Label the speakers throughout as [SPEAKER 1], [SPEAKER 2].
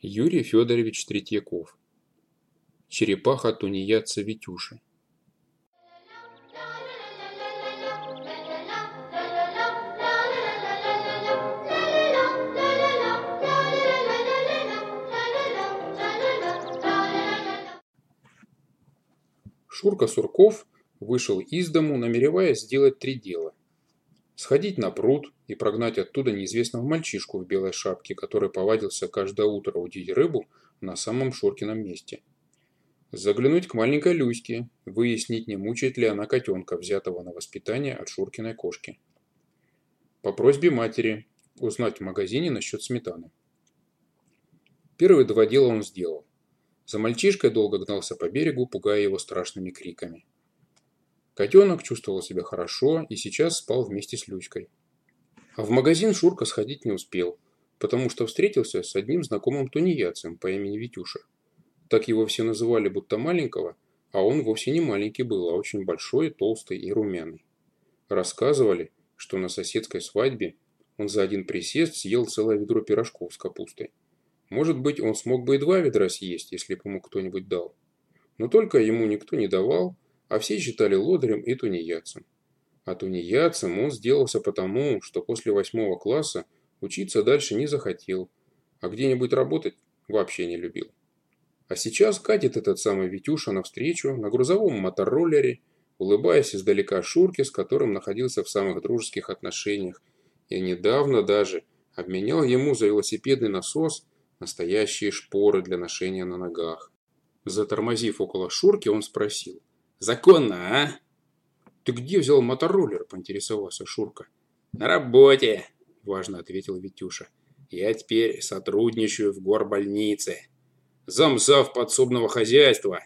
[SPEAKER 1] Юрий Федорович Третьяков. Черепаха тунеядца Витюши. Шурка Сурков вышел из дому, намереваясь сделать три дела. Сходить на пруд и прогнать оттуда неизвестного мальчишку в белой шапке, который повадился каждое утро удить рыбу на самом Шуркином месте. Заглянуть к маленькой Люське, выяснить, не мучает ли она котенка, взятого на воспитание от Шуркиной кошки. По просьбе матери узнать в магазине насчет сметаны. Первые два дела он сделал. За мальчишкой долго гнался по берегу, пугая его страшными криками. Котенок чувствовал себя хорошо и сейчас спал вместе с Люськой. А в магазин Шурка сходить не успел, потому что встретился с одним знакомым тунеядцем по имени Витюша. Так его все называли будто маленького, а он вовсе не маленький был, а очень большой, толстый и румяный. Рассказывали, что на соседской свадьбе он за один присест съел целое ведро пирожков с капустой. Может быть, он смог бы и два ведра съесть, если бы ему кто-нибудь дал. Но только ему никто не давал, а все считали лодырем и тунеядцем. А тунеядцем он сделался потому, что после восьмого класса учиться дальше не захотел, а где-нибудь работать вообще не любил. А сейчас катит этот самый Витюша навстречу на грузовом мотороллере, улыбаясь издалека Шурке, с которым находился в самых дружеских отношениях, и недавно даже обменял ему за велосипедный насос настоящие шпоры для ношения на ногах. Затормозив около Шурки, он спросил, Законно, а? Ты где взял мотороллер, поинтересовался Шурка.
[SPEAKER 2] На работе, важно ответил Витюша. Я теперь сотрудничаю в горбольнице. Замзав подсобного хозяйства.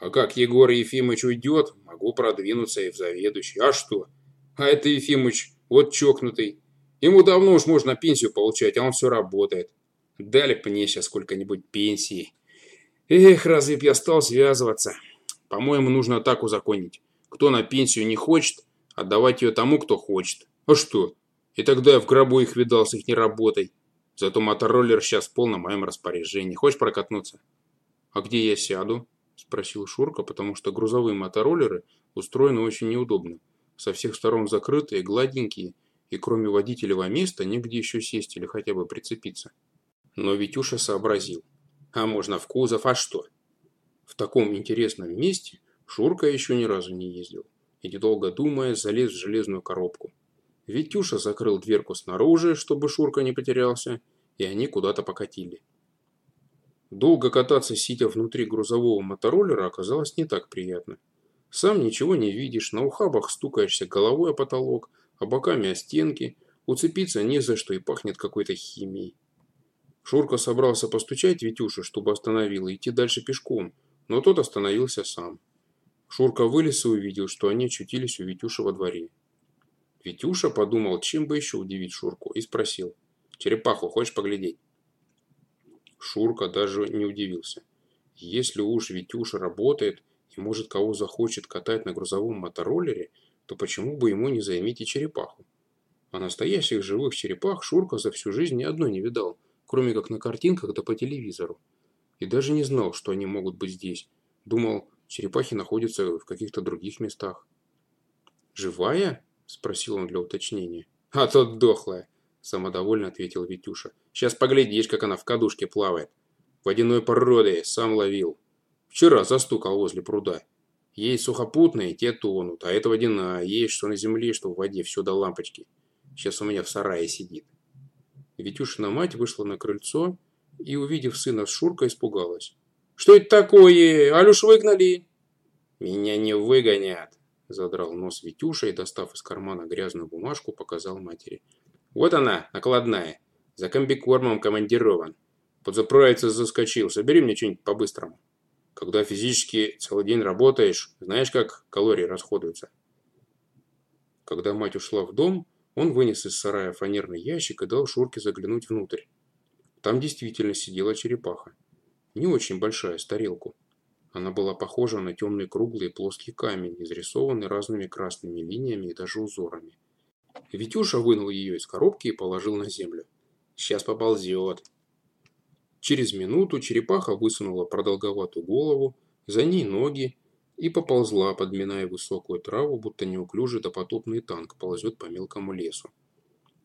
[SPEAKER 2] А как Егор Ефимыч уйдет, могу продвинуться и в заведующий. А что? А это Ефимыч, вот чокнутый. Ему давно уж можно пенсию получать, а он все работает. Дали бы мне сейчас сколько-нибудь пенсии. Эх, разве б я стал связываться? По-моему, нужно так узаконить. Кто на пенсию не хочет, отдавать ее тому, кто хочет. А что? И тогда я в гробу их видал с их неработой. Зато мотороллер сейчас в полном моем распоряжении. Хочешь прокатнуться?
[SPEAKER 1] А где я сяду? Спросил Шурка, потому что грузовые мотороллеры устроены очень неудобно. Со всех сторон закрытые, гладенькие, и кроме водителевого места негде еще сесть или хотя бы прицепиться. Но Витюша сообразил. А можно в кузов, а что? В таком интересном месте Шурка еще ни разу не ездил. И, недолго думая, залез в железную коробку. Витюша закрыл дверку снаружи, чтобы Шурка не потерялся, и они куда-то покатили. Долго кататься, сидя внутри грузового мотороллера, оказалось не так приятно. Сам ничего не видишь, на ухабах стукаешься головой о потолок, а боками о стенки, уцепиться не за что и пахнет какой-то химией. Шурка собрался постучать Витюше, чтобы остановил, и идти дальше пешком – но тот остановился сам. Шурка вылез и увидел, что они очутились у Витюши во дворе. Витюша подумал, чем бы еще удивить Шурку, и спросил. «Черепаху хочешь поглядеть?» Шурка даже не удивился. Если уж Витюша работает и может кого захочет катать на грузовом мотороллере, то почему бы ему не заиметь и черепаху? А настоящих живых черепах Шурка за всю жизнь ни одной не видал, кроме как на картинках да по телевизору и даже не знал, что они могут быть здесь. Думал, черепахи находятся в каких-то других местах. «Живая?» – спросил он для уточнения.
[SPEAKER 2] «А то дохлая», – самодовольно ответил Витюша. «Сейчас поглядишь, как она в кадушке плавает. Водяной породы, сам ловил. Вчера застукал возле пруда. Есть сухопутные, те тонут, а это водяная, есть что на земле, что в воде, все до лампочки. Сейчас у меня в сарае сидит».
[SPEAKER 1] Витюшина мать вышла на крыльцо и, увидев сына с Шуркой, испугалась.
[SPEAKER 2] «Что это такое? Алюш выгнали?» «Меня не выгонят», – задрал нос Витюша и, достав из кармана грязную бумажку, показал матери. «Вот она, накладная. За комбикормом командирован. Подзаправиться заскочил. Собери мне что-нибудь по-быстрому. Когда физически целый день работаешь, знаешь, как калории расходуются?»
[SPEAKER 1] Когда мать ушла в дом, он вынес из сарая фанерный ящик и дал Шурке заглянуть внутрь. Там действительно сидела черепаха. Не очень большая, с тарелку. Она была похожа на темный круглый плоский камень, изрисованный разными красными линиями и даже узорами. Витюша вынул ее из коробки и положил на землю.
[SPEAKER 2] «Сейчас поползет».
[SPEAKER 1] Через минуту черепаха высунула продолговатую голову, за ней ноги и поползла, подминая высокую траву, будто неуклюжий допотопный танк ползет по мелкому лесу.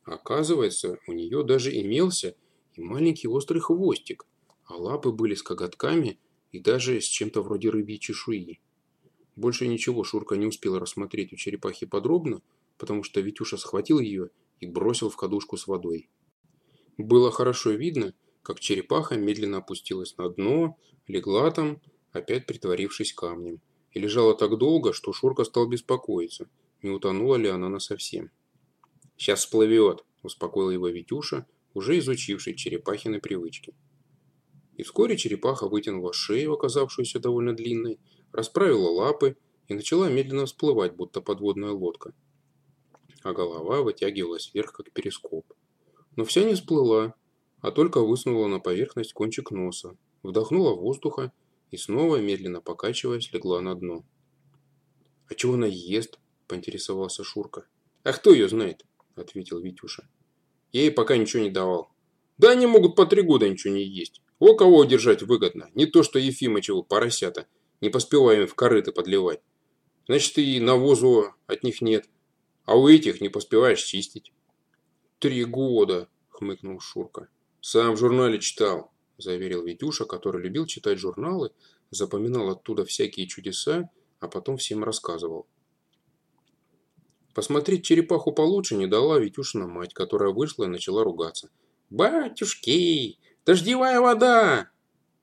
[SPEAKER 1] Оказывается, у нее даже имелся и маленький острый хвостик, а лапы были с коготками и даже с чем-то вроде рыбьей чешуи. Больше ничего Шурка не успел рассмотреть у черепахи подробно, потому что Витюша схватил ее и бросил в кадушку с водой. Было хорошо видно, как черепаха медленно опустилась на дно, легла там, опять притворившись камнем, и лежала так долго, что Шурка стал беспокоиться, не утонула ли она насовсем. «Сейчас всплывет», – успокоил его Витюша, уже изучивший черепахины привычки. И вскоре черепаха вытянула шею, оказавшуюся довольно длинной, расправила лапы и начала медленно всплывать, будто подводная лодка. А голова вытягивалась вверх, как перископ. Но вся не всплыла, а только высунула на поверхность кончик носа, вдохнула воздуха и снова, медленно покачиваясь, легла на дно. «А чего она ест?» – поинтересовался Шурка. «А кто ее знает?» – ответил Витюша. «Я ей пока ничего не давал. Да они могут по три года ничего не есть. О кого удержать выгодно. Не то, что Ефимычеву поросята. Не поспеваем в корыто подливать. Значит, и навозу от них нет. А у этих не поспеваешь чистить. Три года, хмыкнул Шурка. Сам в журнале читал, заверил Витюша, который любил читать журналы, запоминал оттуда всякие чудеса, а потом всем рассказывал. Посмотреть черепаху получше не дала Витюшина мать, которая вышла и начала ругаться. «Батюшки, Дождевая вода!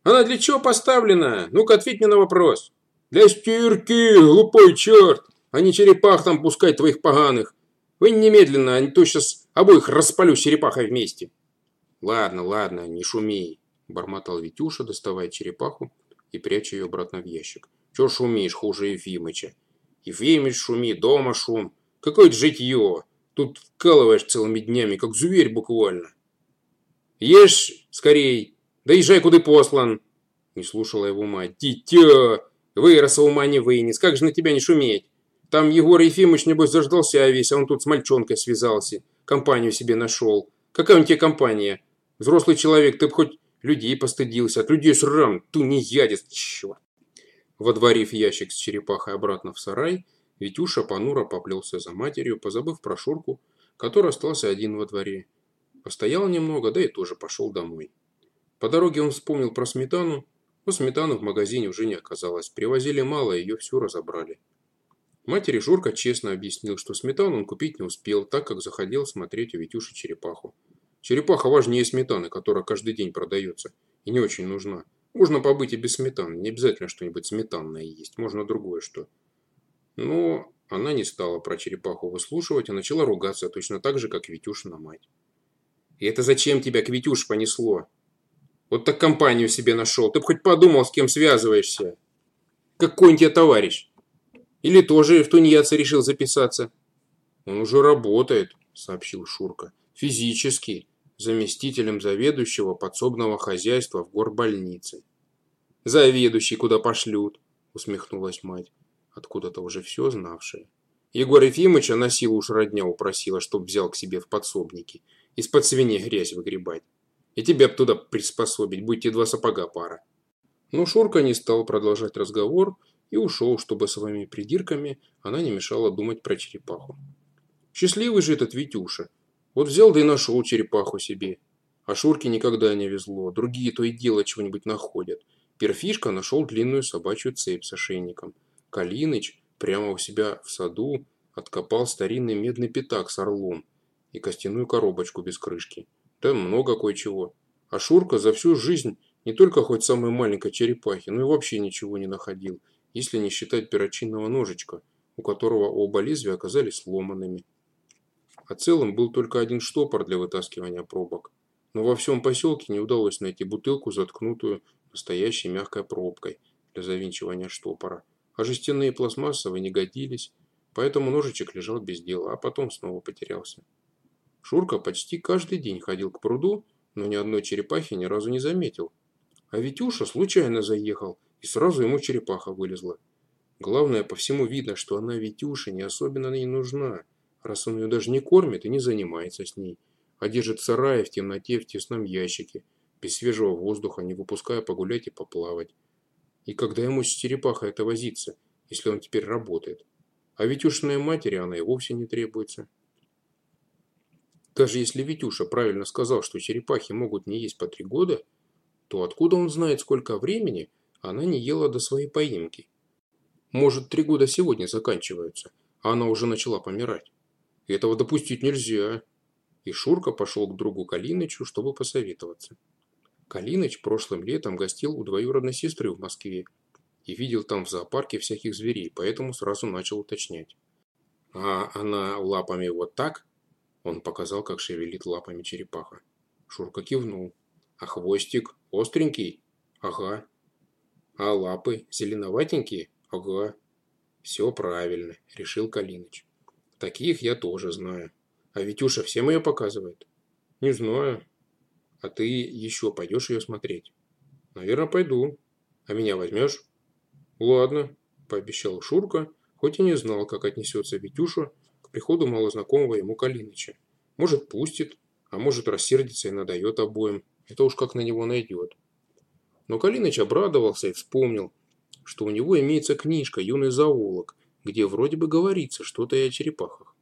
[SPEAKER 1] Она для чего поставлена? Ну-ка, ответь мне на вопрос. Для стирки, глупой черт, а не черепах там пускать твоих поганых. Вы немедленно, а не то сейчас обоих распалю с черепахой вместе. Ладно, ладно, не шуми, бормотал Витюша, доставая черепаху и пряча ее обратно в ящик. Чего шумишь, хуже Ефимыча? Ефимыч шуми, дома шум. Какое-то житье. Тут вкалываешь целыми днями, как зверь буквально. Ешь скорей, доезжай, куда послан. Не слушала его мать. Дитя, выросла ума не вынес, как же на тебя не шуметь? Там Егор Ефимович, небось, заждался весь, а он тут с мальчонкой связался. Компанию себе нашел. Какая у тебя компания? Взрослый человек, ты б хоть людей постыдился. От людей срам, ту не ядец, чего. Водворив ящик с черепахой обратно в сарай, Витюша понуро поплелся за матерью, позабыв про Шурку, который остался один во дворе. Постоял немного, да и тоже пошел домой. По дороге он вспомнил про сметану, но сметаны в магазине уже не оказалось. Привозили мало, ее всю разобрали. Матери Жорка честно объяснил, что сметану он купить не успел, так как заходил смотреть у Витюши черепаху. Черепаха важнее сметаны, которая каждый день продается и не очень нужна. Можно побыть и без сметаны, не обязательно что-нибудь сметанное есть, можно другое что. Но она не стала про черепаху выслушивать, а начала ругаться точно так же, как Витюшина мать. И это зачем тебя к Витюш понесло? Вот так компанию себе нашел. Ты бы хоть подумал, с кем связываешься. Какой он тебе товарищ? Или тоже в тунеядцы решил записаться? Он уже работает, сообщил Шурка. Физически. Заместителем заведующего подсобного хозяйства в горбольнице. Заведующий куда пошлют, усмехнулась мать, откуда-то уже все знавшая. Егор Ефимовича на силу уж родня упросила, чтоб взял к себе в подсобники – из-под свиней грязь выгребать. И тебя б туда приспособить, будьте два сапога пара. Но Шурка не стал продолжать разговор и ушел, чтобы своими придирками она не мешала думать про черепаху. Счастливый же этот Витюша. Вот взял да и нашел черепаху себе. А Шурке никогда не везло, другие то и дело чего-нибудь находят. Перфишка нашел длинную собачью цепь с ошейником. Калиныч прямо у себя в саду откопал старинный медный пятак с орлом и костяную коробочку без крышки. Да много кое-чего. А Шурка за всю жизнь не только хоть самой маленькой черепахи, но и вообще ничего не находил, если не считать перочинного ножичка, у которого оба лезвия оказались сломанными. А целым был только один штопор для вытаскивания пробок. Но во всем поселке не удалось найти бутылку, заткнутую настоящей мягкой пробкой для завинчивания штопора. А жестяные пластмассовые не годились, поэтому ножичек лежал без дела, а потом снова потерялся. Шурка почти каждый день ходил к пруду, но ни одной черепахи ни разу не заметил. А Витюша случайно заехал, и сразу ему черепаха вылезла. Главное, по всему видно, что она Витюше не особенно не нужна, раз он ее даже не кормит и не занимается с ней, а держит в сарае в темноте в тесном ящике, без свежего воздуха, не выпуская погулять и поплавать. И когда ему с черепахой это возиться, если он теперь работает? А Витюшиной матери она и вовсе не требуется. Даже если Витюша правильно сказал, что черепахи могут не есть по три года, то откуда он знает, сколько времени она не ела до своей поимки? Может, три года сегодня заканчиваются, а она уже начала помирать. Этого допустить нельзя. И Шурка пошел к другу Калинычу, чтобы посоветоваться. Калиныч прошлым летом гостил у двоюродной сестры в Москве и видел там в зоопарке всяких зверей, поэтому сразу начал уточнять. «А она лапами вот так?» Он показал, как шевелит лапами черепаха. Шурка кивнул. «А хвостик остренький?» «Ага». «А лапы зеленоватенькие?» «Ага». «Все правильно», – решил Калиныч. «Таких я тоже знаю. А Витюша всем ее показывает?» «Не знаю. А ты еще пойдешь ее смотреть?» «Наверное, пойду. А меня возьмешь?» «Ладно», – пообещал Шурка, хоть и не знал, как отнесется Витюша к приходу малознакомого ему Калиныча. Может, пустит, а может, рассердится и надает обоим. Это уж как на него найдет. Но Калиныч обрадовался и вспомнил, что у него имеется книжка «Юный зоолог», где вроде бы говорится что-то и о черепахах.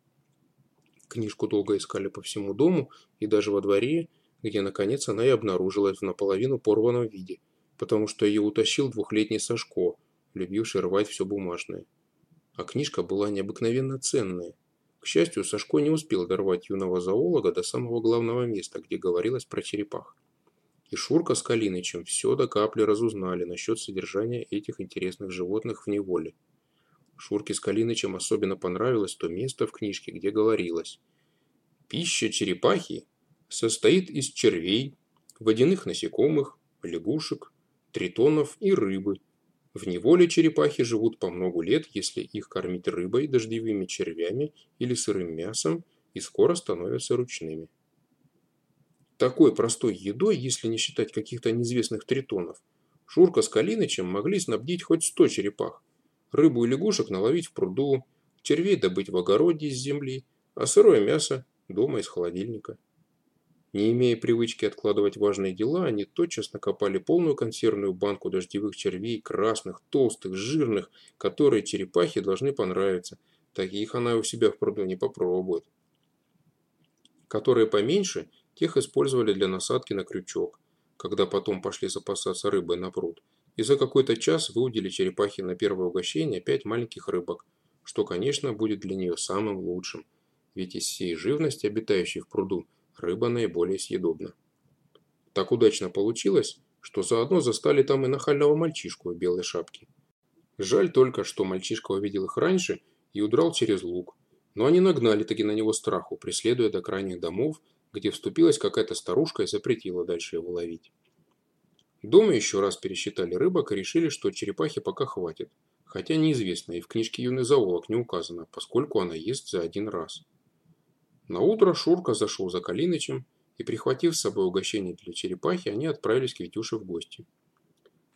[SPEAKER 1] Книжку долго искали по всему дому и даже во дворе, где наконец она и обнаружилась в наполовину порванном виде, потому что ее утащил двухлетний Сашко, любивший рвать все бумажное. А книжка была необыкновенно ценная. К счастью, Сашко не успел дорвать юного зоолога до самого главного места, где говорилось про черепах. И Шурка с Калинычем все до капли разузнали насчет содержания этих интересных животных в неволе. Шурке с Калинычем особенно понравилось то место в книжке, где говорилось «Пища черепахи состоит из червей, водяных насекомых, лягушек, тритонов и рыбы. В неволе черепахи живут по много лет, если их кормить рыбой, дождевыми червями или сырым мясом, и скоро становятся ручными. Такой простой едой, если не считать каких-то неизвестных тритонов, Шурка с Калинычем могли снабдить хоть сто черепах. Рыбу и лягушек наловить в пруду, червей добыть в огороде из земли, а сырое мясо дома из холодильника. Не имея привычки откладывать важные дела, они тотчас накопали полную консервную банку дождевых червей, красных, толстых, жирных, которые черепахе должны понравиться. Таких она у себя в пруду не попробует. Которые поменьше Тех использовали для насадки на крючок, когда потом пошли запасаться рыбой на пруд. И за какой-то час выудили черепахи на первое угощение пять маленьких рыбок, что, конечно, будет для нее самым лучшим, ведь из всей живности, обитающей в пруду, рыба наиболее съедобна. Так удачно получилось, что заодно застали там и нахального мальчишку в белой шапке. Жаль только, что мальчишка увидел их раньше и удрал через луг, но они нагнали таки на него страху, преследуя до крайних домов где вступилась какая-то старушка и запретила дальше его ловить. Дома еще раз пересчитали рыбок и решили, что черепахи пока хватит, хотя неизвестно, и в книжке юный зоолог не указано, поскольку она ест за один раз. На утро Шурка зашел за Калинычем, и, прихватив с собой угощение для черепахи, они отправились к Витюше в гости.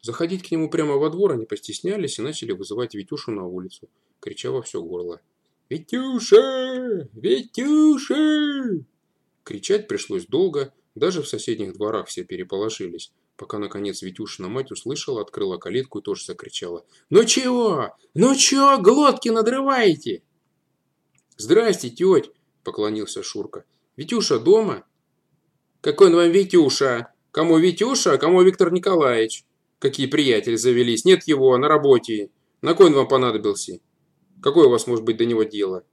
[SPEAKER 1] Заходить к нему прямо во двор они постеснялись и начали вызывать Витюшу на улицу, крича во все горло. «Витюша! Витюша!» Кричать пришлось долго, даже в соседних дворах все переполошились, пока, наконец, Витюшина мать услышала, открыла калитку и тоже закричала. «Ну чего? Ну чего глотки надрываете?» «Здрасте, теть!» – поклонился Шурка. «Витюша дома?» «Какой он вам Витюша? Кому Витюша, а кому Виктор Николаевич? Какие приятели завелись? Нет его, на работе. На кой он вам понадобился? Какое у вас может быть до него дело?»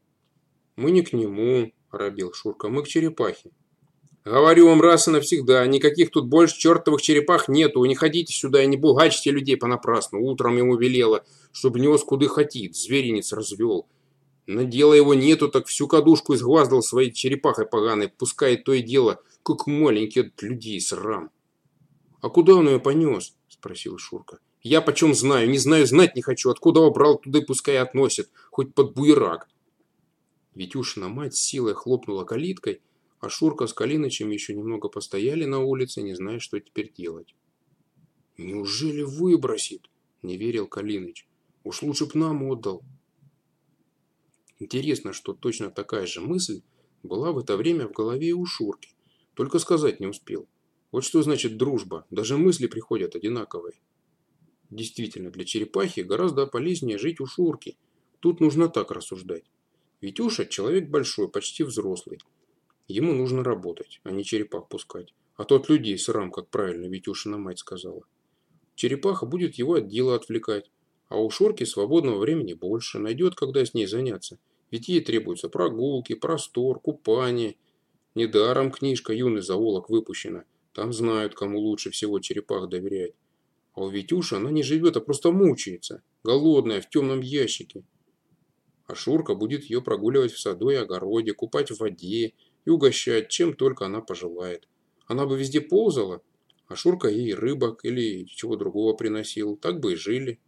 [SPEAKER 1] «Мы не к нему», – оробил Шурка. «Мы к черепахе». «Говорю вам раз и навсегда, никаких тут больше чертовых черепах нету. Не ходите сюда и не бугачьте людей понапрасну. Утром ему велело, чтобы нес куды хотит. Зверинец развел. Но дела его нету, так всю кадушку изгваздал своей черепахой поганой. Пускай то и дело, как маленький от людей срам». «А куда он ее понес?» – спросил Шурка. «Я почем знаю? Не знаю, знать не хочу. Откуда убрал, туда пускай относит. Хоть под буерак». Витюшина мать силой хлопнула калиткой, а Шурка с Калинычем еще немного постояли на улице, не зная, что теперь делать. «Неужели выбросит?» – не верил Калиныч. «Уж лучше б нам отдал». Интересно, что точно такая же мысль была в это время в голове у Шурки, только сказать не успел. Вот что значит дружба. Даже мысли приходят одинаковые. Действительно, для черепахи гораздо полезнее жить у Шурки. Тут нужно так рассуждать. Витюша человек большой, почти взрослый. Ему нужно работать, а не черепах пускать. А тот людей срам, как правильно Витюшина мать сказала. Черепаха будет его от дела отвлекать. А у Шурки свободного времени больше, найдет, когда с ней заняться. Ведь ей требуются прогулки, простор, купание. Недаром книжка «Юный зоолог» выпущена. Там знают, кому лучше всего черепах доверять. А у Витюши она не живет, а просто мучается. Голодная, в темном ящике. А Шурка будет ее прогуливать в саду и огороде, купать в воде и угощать, чем только она пожелает. Она бы везде ползала, а Шурка ей рыбок или чего другого приносил. Так бы и жили.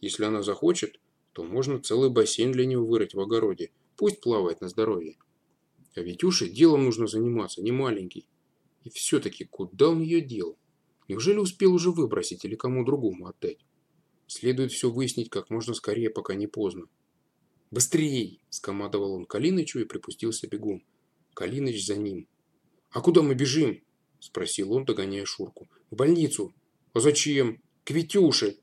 [SPEAKER 1] Если она захочет, то можно целый бассейн для нее вырыть в огороде. Пусть плавает на здоровье. А Витюше делом нужно заниматься, не маленький. И все-таки куда он ее дел? Неужели успел уже выбросить или кому другому отдать? Следует все выяснить как можно скорее, пока не поздно. «Быстрей!» – скомандовал он Калинычу и припустился бегом. Калиныч за ним. «А куда мы бежим?» – спросил он, догоняя Шурку. «В больницу». «А зачем?» «К Витюше!»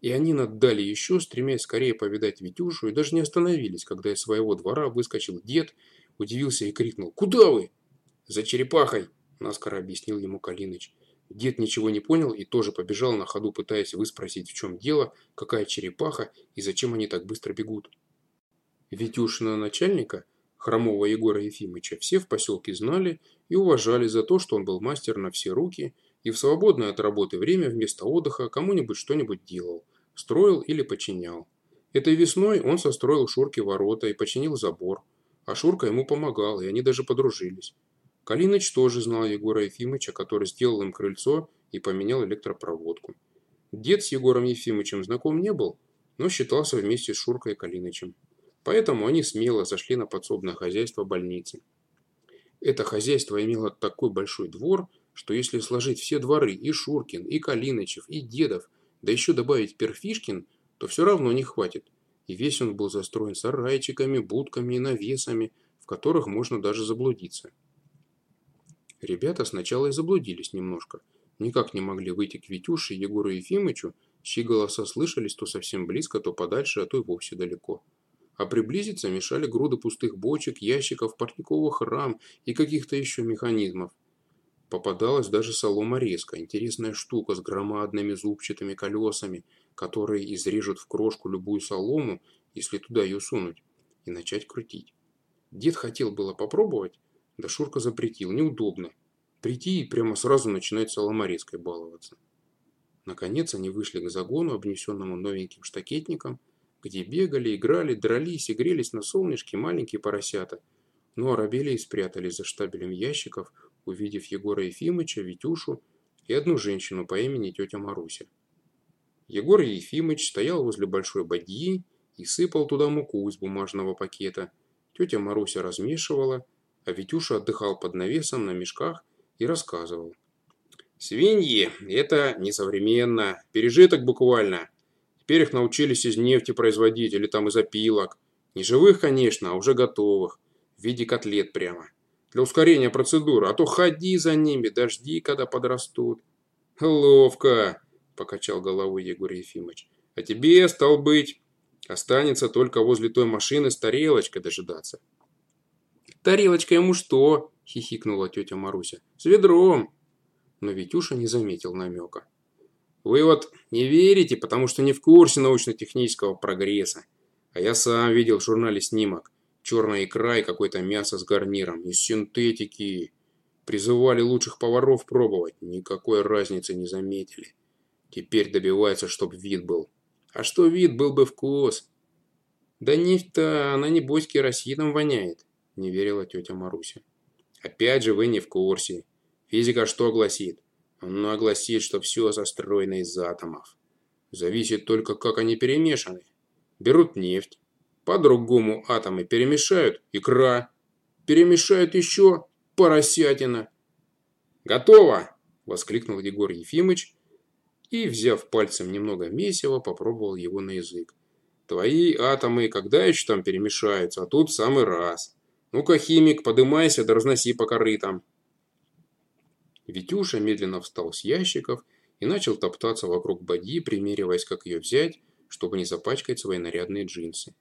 [SPEAKER 1] И они наддали еще, стремясь скорее повидать Витюшу, и даже не остановились, когда из своего двора выскочил дед, удивился и крикнул «Куда вы?» «За черепахой!» – наскоро объяснил ему Калиныч. Дед ничего не понял и тоже побежал на ходу, пытаясь выспросить, в чем дело, какая черепаха и зачем они так быстро бегут. Витюшина начальника, хромого Егора Ефимовича, все в поселке знали и уважали за то, что он был мастер на все руки и в свободное от работы время вместо отдыха кому-нибудь что-нибудь делал, строил или починял. Этой весной он состроил Шурке ворота и починил забор, а Шурка ему помогал, и они даже подружились. Калиныч тоже знал Егора Ефимовича, который сделал им крыльцо и поменял электропроводку. Дед с Егором Ефимовичем знаком не был, но считался вместе с Шуркой и Калинычем. Поэтому они смело зашли на подсобное хозяйство больницы. Это хозяйство имело такой большой двор, что если сложить все дворы и Шуркин, и Калинычев, и Дедов, да еще добавить Перфишкин, то все равно не хватит. И весь он был застроен сарайчиками, будками и навесами, в которых можно даже заблудиться. Ребята сначала и заблудились немножко. Никак не могли выйти к Витюше Егору Ефимычу, чьи голоса слышались то совсем близко, то подальше, а то и вовсе далеко. А приблизиться мешали груды пустых бочек, ящиков, парниковых рам и каких-то еще механизмов. Попадалась даже солома-резка, интересная штука с громадными зубчатыми колесами, которые изрежут в крошку любую солому, если туда ее сунуть, и начать крутить. Дед хотел было попробовать, да Шурка запретил, неудобно. Прийти и прямо сразу начинать соломорезкой баловаться. Наконец они вышли к загону, обнесенному новеньким штакетником, где бегали, играли, дрались и грелись на солнышке маленькие поросята. Но оробели и спрятались за штабелем ящиков, увидев Егора Ефимыча, Витюшу и одну женщину по имени тетя Маруся. Егор Ефимыч стоял возле большой бадьи и сыпал туда муку из бумажного пакета. Тетя Маруся размешивала, а Витюша отдыхал под навесом на мешках и рассказывал. «Свиньи – это несовременно, пережиток буквально. Теперь их научились из нефти производить или там из опилок. Не живых, конечно, а уже готовых. В виде котлет прямо. Для ускорения процедуры. А то ходи за ними, дожди, когда подрастут». «Ловко!» – покачал головой Егор Ефимович. «А тебе, стал быть, останется только возле той машины с тарелочкой дожидаться». «Тарелочка ему что?» – хихикнула тетя Маруся. «С ведром!» Но Витюша не заметил намека. «Вы вот не верите, потому что не в курсе научно-технического прогресса. А я сам видел в журнале снимок. Черная икра и какое-то мясо с гарниром. Из синтетики. Призывали лучших поваров пробовать. Никакой разницы не заметили. Теперь добиваются, чтоб вид был. А что вид, был бы вкус. Да нефть-то, она небось керосином воняет не верила тетя Маруся. Опять же вы не в курсе. Физика что гласит? Она гласит, что все застроено из атомов. Зависит только, как они перемешаны. Берут нефть, по-другому атомы перемешают, икра, перемешают еще поросятина. «Готово!» – воскликнул Егор Ефимыч и, взяв пальцем немного месива, попробовал его на язык. «Твои атомы когда еще там перемешаются, а тут самый раз. Ну-ка, химик, подымайся да разноси по корытам. Витюша медленно встал с ящиков и начал топтаться вокруг бадьи, примериваясь, как ее взять, чтобы не запачкать свои нарядные джинсы.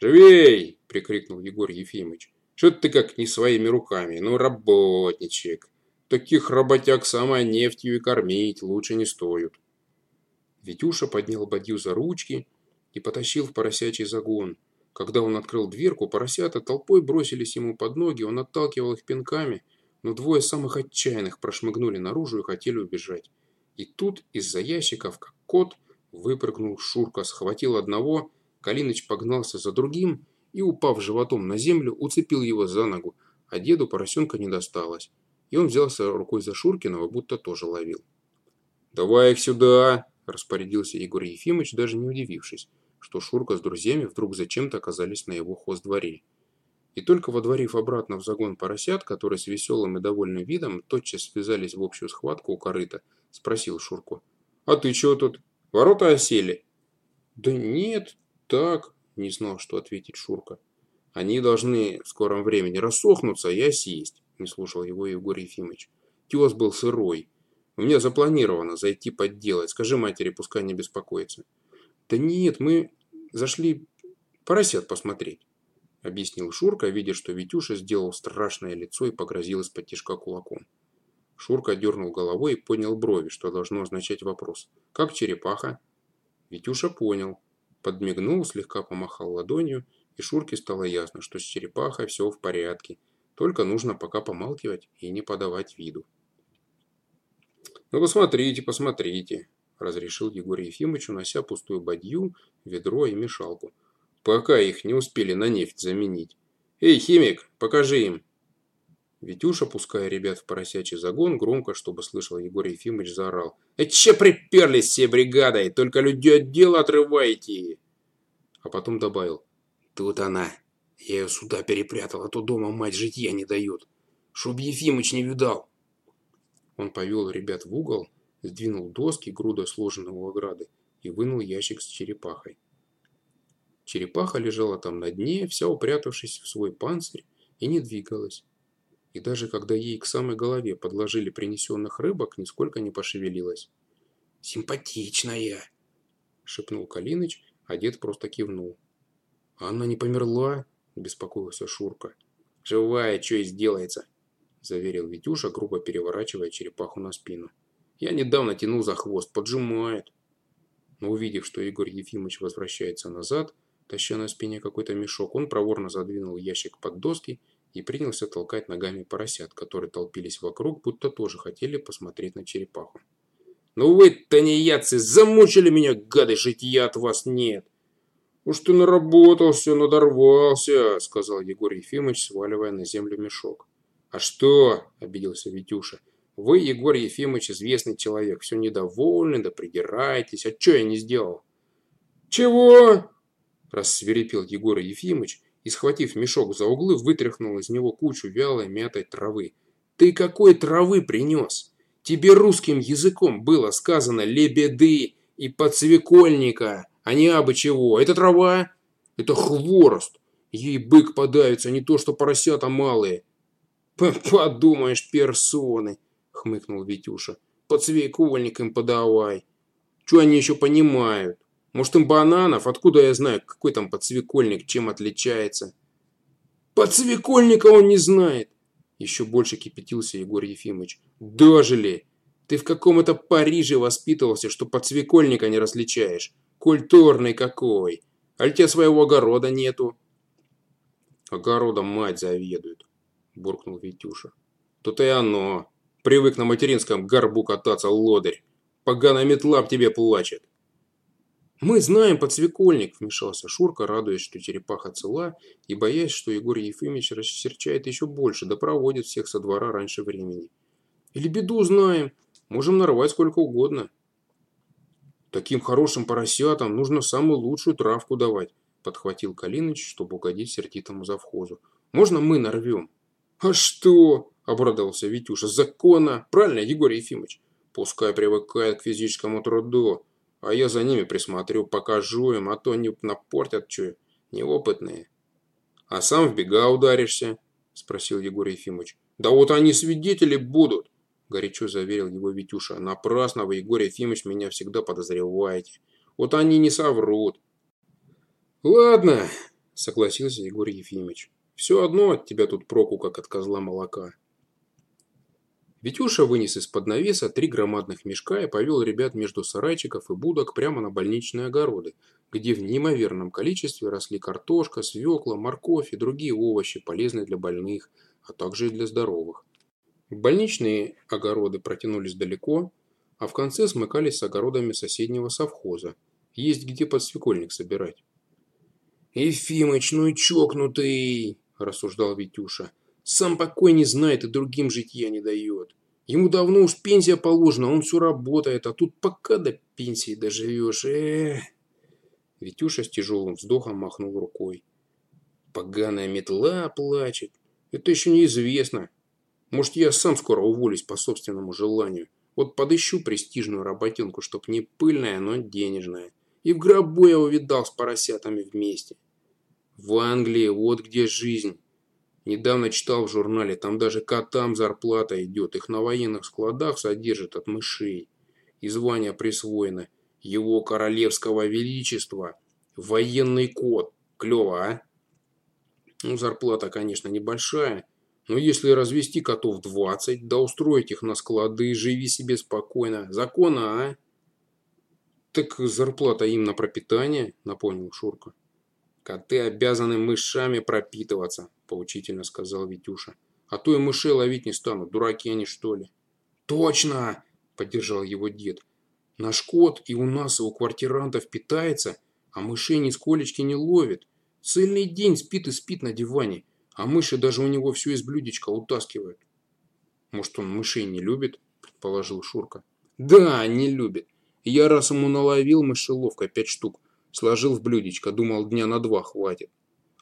[SPEAKER 1] «Живей!» – прикрикнул Егор Ефимович. «Что ты как не своими руками? Ну, работничек! Таких работяг самой нефтью и кормить лучше не стоит!» Витюша поднял бадью за ручки и потащил в поросячий загон. Когда он открыл дверку, поросята толпой бросились ему под ноги, он отталкивал их пинками, но двое самых отчаянных прошмыгнули наружу и хотели убежать. И тут из-за ящиков, как кот, выпрыгнул Шурка, схватил одного, Калиныч погнался за другим и, упав животом на землю, уцепил его за ногу, а деду поросенка не досталось. И он взялся рукой за Шуркиного, будто тоже ловил. «Давай их сюда!» – распорядился Егор Ефимович, даже не удивившись, что Шурка с друзьями вдруг зачем-то оказались на его хоздворе. И только водворив обратно в загон поросят, которые с веселым и довольным видом тотчас связались в общую схватку у корыта, спросил Шурку. «А ты чего тут? Ворота осели?» «Да нет, так», – не знал, что ответить Шурка. «Они должны в скором времени рассохнуться и осесть», – не слушал его Егор Ефимович. «Тес был сырой. У меня запланировано зайти подделать. Скажи матери, пускай не беспокоится». «Да нет, мы зашли поросят посмотреть», – объяснил Шурка, видя, что Витюша сделал страшное лицо и погрозил из-под тишка кулаком. Шурка дернул головой и поднял брови, что должно означать вопрос. «Как черепаха?» Витюша понял. Подмигнул, слегка помахал ладонью, и Шурке стало ясно, что с черепахой все в порядке. Только нужно пока помалкивать и не подавать виду. «Ну, посмотрите, посмотрите», – разрешил Егор Ефимович, унося пустую бадью, ведро и мешалку. «Пока их не успели на нефть заменить. Эй, химик, покажи им!» Витюша, пуская ребят в поросячий загон, громко, чтобы слышал Егор Ефимович, заорал. «Э, че приперлись все бригадой? Только людей от дела отрывайте!» А потом добавил. «Тут она. Я ее сюда перепрятал, а то дома мать житья не дает. Чтоб Ефимыч не видал!» Он повел ребят в угол, сдвинул доски, грудой сложенного у ограды, и вынул ящик с черепахой. Черепаха лежала там на дне, вся упрятавшись в свой панцирь, и не двигалась и даже когда ей к самой голове подложили принесенных рыбок, нисколько не пошевелилась. «Симпатичная!» – шепнул Калиныч, а дед просто кивнул. «Анна не померла?» – беспокоился Шурка. «Живая, что и сделается!» – заверил Витюша, грубо переворачивая черепаху на спину. «Я недавно тянул за хвост, поджимает!» Но увидев, что Игорь Ефимович возвращается назад, таща на спине какой-то мешок, он проворно задвинул ящик под доски и принялся толкать ногами поросят, которые толпились вокруг, будто тоже хотели посмотреть на черепаху. «Ну вы, тонеядцы, замучили меня, гады, житья от вас нет!» «Уж ты наработался, надорвался», — сказал Егор Ефимович, сваливая на землю мешок. «А что?» — обиделся Витюша. «Вы, Егор Ефимович, известный человек, все недовольны, да придираетесь. А что я не сделал?» «Чего?» – рассверепел Егор Ефимович и, схватив мешок за углы, вытряхнул из него кучу вялой мятой травы. «Ты какой травы принес? Тебе русским языком было сказано лебеды и подсвекольника, а не абы чего. Это трава? Это хворост. Ей бык подавится, не то что поросята малые». «Подумаешь, персоны!» — хмыкнул Витюша. «Подсвекольник им подавай. Что они еще понимают?» Может, им бананов? Откуда я знаю, какой там подсвекольник, чем отличается? Подсвекольника он не знает. Еще больше кипятился Егор Ефимович. Дожили! Ты в каком-то Париже воспитывался, что подсвекольника не различаешь. Культурный какой! Аль тебе своего огорода нету? Огородом мать заведует, буркнул Витюша. Тут и оно. Привык на материнском горбу кататься, лодырь. Поганая метла б тебе плачет. «Мы знаем подсвекольник», – вмешался Шурка, радуясь, что черепаха цела, и боясь, что Егор Ефимович рассерчает еще больше, да проводит всех со двора раньше времени. «Или беду знаем. Можем нарвать сколько угодно». «Таким хорошим поросятам нужно самую лучшую травку давать», – подхватил Калиныч, чтобы угодить сердитому завхозу. «Можно мы нарвем?» «А что?» – обрадовался Витюша. «Законно! Правильно, Егор Ефимович? Пускай привыкает к физическому труду». А я за ними присмотрю, покажу им, а то они напортят, что неопытные. А сам в бега ударишься? Спросил Егор Ефимович. Да вот они свидетели будут,
[SPEAKER 2] горячо заверил его Витюша. «Напрасно вы, Егор Ефимович, меня всегда подозреваете. Вот они не соврут». «Ладно», – согласился Егор Ефимович. «Все одно от тебя тут проку, как от козла молока». Витюша вынес из-под навеса три громадных мешка и повел ребят между сарайчиков и будок прямо на больничные огороды, где в неимоверном количестве росли картошка, свекла, морковь и другие овощи, полезные для больных, а также и для здоровых. Больничные огороды протянулись далеко, а в конце смыкались с огородами соседнего совхоза. Есть где подсвекольник собирать. «Ефимыч, ну и чокнутый!» – рассуждал Витюша. «Сам покой не знает и другим житья не дает. Ему давно уж пенсия положена, он все работает, а тут пока до пенсии доживешь. Эх!» Витюша с тяжелым вздохом махнул рукой. «Поганая метла плачет. Это еще неизвестно. Может, я сам скоро уволюсь по собственному желанию. Вот подыщу престижную работенку, чтоб не пыльная, но денежная. И в гробу я увидал с поросятами вместе. В Англии вот где жизнь. Недавно читал в журнале, там даже котам зарплата идет. Их на военных складах содержат от мышей. И звание присвоено. Его королевского величества. Военный кот. Клево, а? Ну, зарплата, конечно, небольшая. Но если развести котов 20, да устроить их на склады, живи себе спокойно. Закона, а? Так зарплата им на пропитание, напомнил Шурка. Коты обязаны мышами пропитываться, поучительно сказал Витюша. А то и мышей ловить не станут, дураки они что ли. Точно, поддержал его дед. Наш кот и у нас, и у квартирантов питается, а мышей нисколечки не ловит. Цельный день спит и спит на диване. А мыши даже у него все из блюдечка утаскивают. Может, он мышей не любит, предположил Шурка. Да, не любит. Я раз ему наловил мышеловка пять штук, сложил в блюдечко, думал, дня на два хватит.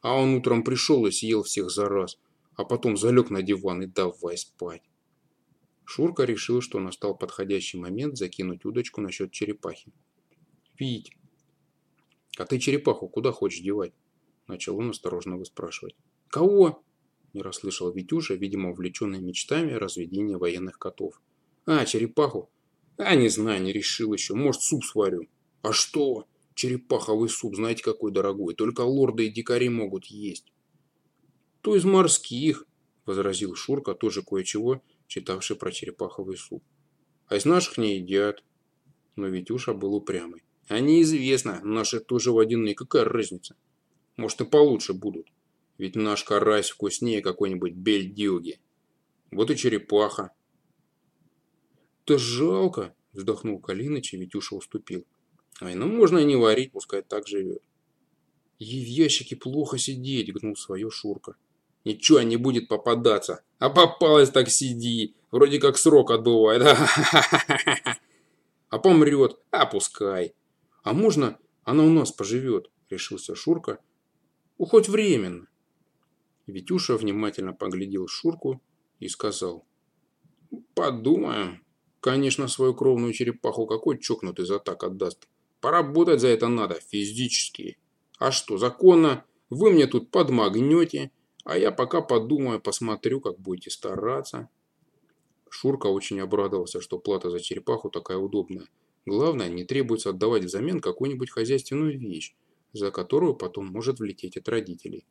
[SPEAKER 2] А он утром пришел и съел всех за раз, а потом залег на диван и давай спать. Шурка решил, что настал подходящий момент закинуть удочку насчет черепахи. «Вить, а ты черепаху куда хочешь девать?» Начал он осторожно выспрашивать. «Кого?» – не расслышал Витюша, видимо, увлеченный мечтами о разведении военных котов. «А, черепаху? А, не знаю, не решил еще. Может, суп сварю». «А что? Черепаховый суп, знаете, какой дорогой. Только лорды и дикари могут есть». «То из морских», – возразил Шурка, тоже кое-чего, читавший про черепаховый суп. «А из наших не едят». Но Витюша был упрямый. «А неизвестно, наши тоже водяные, какая разница? Может, и получше будут». Ведь наш карась вкуснее какой-нибудь бельдюги. Вот и черепаха. Да жалко, вздохнул Калиныч, и Витюша уступил. Ай, ну можно и не варить, пускай так живет. Ей в ящике плохо сидеть, гнул свое Шурка. Ничего не будет попадаться. А попалась так сиди. Вроде как срок отбывает. А помрет. А пускай. А можно она у нас поживет, решился Шурка. Ну, хоть временно. Витюша внимательно поглядел Шурку и сказал. «Подумаю. Конечно, свою кровную черепаху какой чокнутый за так отдаст. Поработать за это надо, физически. А что, законно? Вы мне тут подмагнете, а я пока подумаю, посмотрю, как будете стараться». Шурка очень обрадовался, что плата за черепаху такая удобная. Главное, не требуется отдавать взамен какую-нибудь хозяйственную вещь, за которую потом может влететь от родителей.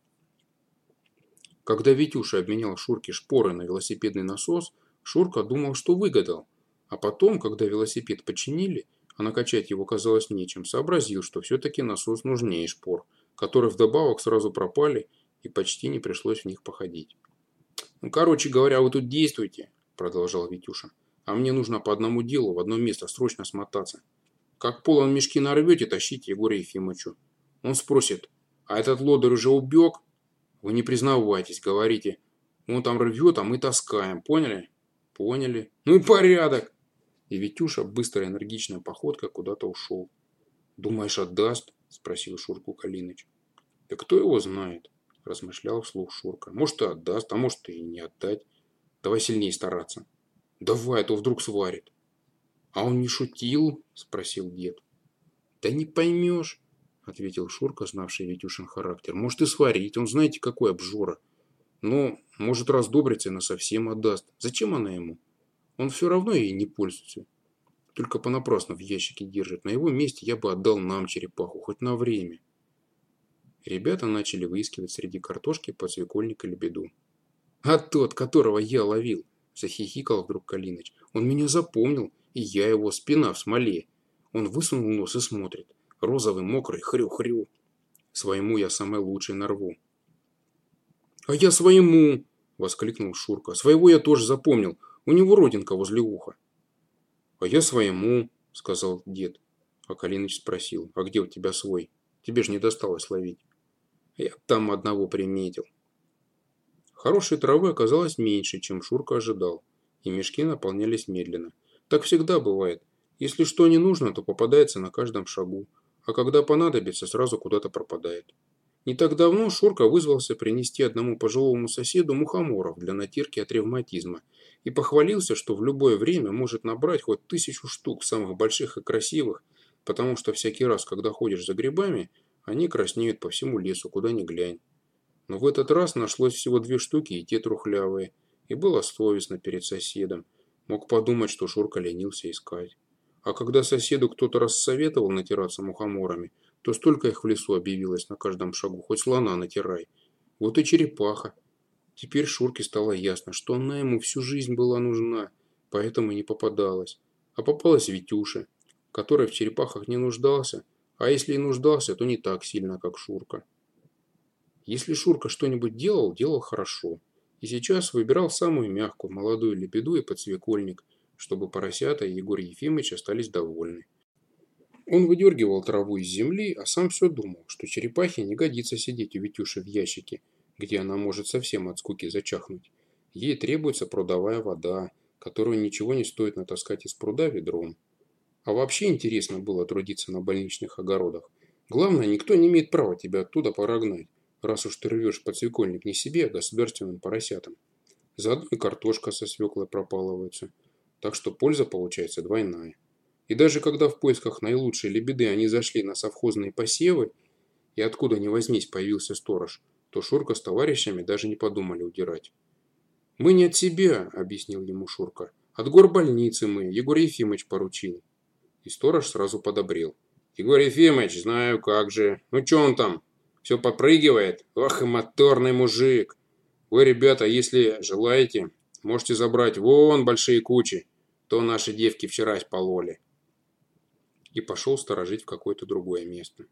[SPEAKER 2] Когда Витюша обменял Шурке шпоры на велосипедный насос, Шурка думал, что выгадал. А потом, когда велосипед починили, а накачать его казалось нечем, сообразил, что все-таки насос нужнее шпор, которые вдобавок сразу пропали и почти не пришлось в них походить. «Ну, короче говоря, вы тут действуйте», – продолжал Витюша. «А мне нужно по одному делу в одно место срочно смотаться. Как полон мешки нарвете, тащите Егора Ефимовичу. Он спросит, а этот лодырь уже убег?» Вы не признавайтесь, говорите. Он там рвет, а мы таскаем. Поняли? Поняли. Ну и порядок. И Витюша быстрой энергичной походкой куда-то ушел. Думаешь, отдаст? Спросил Шурку Калиныч. Да кто его знает? Размышлял вслух Шурка. Может и отдаст, а может и не отдать. Давай сильнее стараться. Давай, а то вдруг сварит. А он не шутил? Спросил дед. Да не поймешь ответил Шурка, знавший Витюшин характер. Может и сварить, он знаете, какой обжора. Но, может, раздобрится и насовсем отдаст. Зачем она ему?
[SPEAKER 1] Он все равно ей не пользуется. Только понапрасну в ящике держит. На его месте я бы отдал нам черепаху, хоть на время. Ребята начали выискивать среди картошки подсвекольник и лебеду. «А тот, которого я ловил!» – захихикал вдруг Калиныч. «Он меня запомнил, и я его спина в смоле. Он высунул нос и смотрит. Розовый, мокрый, хрю-хрю. Своему я самый лучший нарву». «А я своему!» – воскликнул Шурка. «Своего я тоже запомнил. У него родинка возле уха». «А я своему», – сказал дед. А Калиныч спросил, «А где у тебя свой? Тебе же не досталось ловить». «Я там одного приметил». Хорошей травы оказалось меньше, чем Шурка ожидал, и мешки наполнялись медленно. Так всегда бывает. Если что не нужно, то попадается на каждом шагу, а когда понадобится, сразу куда-то пропадает. Не так давно Шурка вызвался принести одному пожилому соседу мухоморов для натирки от ревматизма и похвалился, что в любое время может набрать хоть тысячу штук самых больших и красивых, потому что всякий раз, когда ходишь за грибами, они краснеют по всему лесу, куда ни глянь. Но в этот раз нашлось всего две штуки и те трухлявые. И было совестно перед соседом. Мог подумать, что Шурка ленился искать. А когда соседу кто-то рассоветовал натираться мухоморами, то столько их в лесу объявилось на каждом шагу, хоть слона натирай. Вот и черепаха. Теперь Шурке стало ясно, что она ему всю жизнь была нужна, поэтому и не попадалась. А попалась Витюша, который в черепахах не нуждался, а если и нуждался, то не так сильно, как Шурка. Если Шурка что-нибудь делал, делал хорошо. И сейчас выбирал самую мягкую, молодую лебеду и подсвекольник, чтобы поросята и Егор Ефимович остались довольны. Он выдергивал траву из земли, а сам все думал, что черепахе не годится сидеть у Витюши в ящике, где она может совсем от скуки зачахнуть. Ей требуется прудовая вода, которую ничего не стоит натаскать из пруда ведром. А вообще интересно было трудиться на больничных огородах. Главное, никто не имеет права тебя оттуда прогнать раз уж ты рвешь подсвекольник не себе, а государственным поросятам. Заодно и картошка со свеклой пропалывается. Так что польза получается двойная. И даже когда в поисках наилучшей лебеды они зашли на совхозные посевы, и откуда ни возьмись появился сторож, то Шурка с товарищами даже не подумали удирать. «Мы не от себя», – объяснил ему Шурка. «От гор больницы мы, Егор Ефимович поручил». И сторож сразу подобрел. «Егор Ефимович, знаю, как же. Ну, что он там?» Все попрыгивает. Ох и моторный мужик. Вы, ребята, если желаете, можете забрать вон большие кучи. То наши девки вчера пололи. И пошел сторожить в какое-то другое место.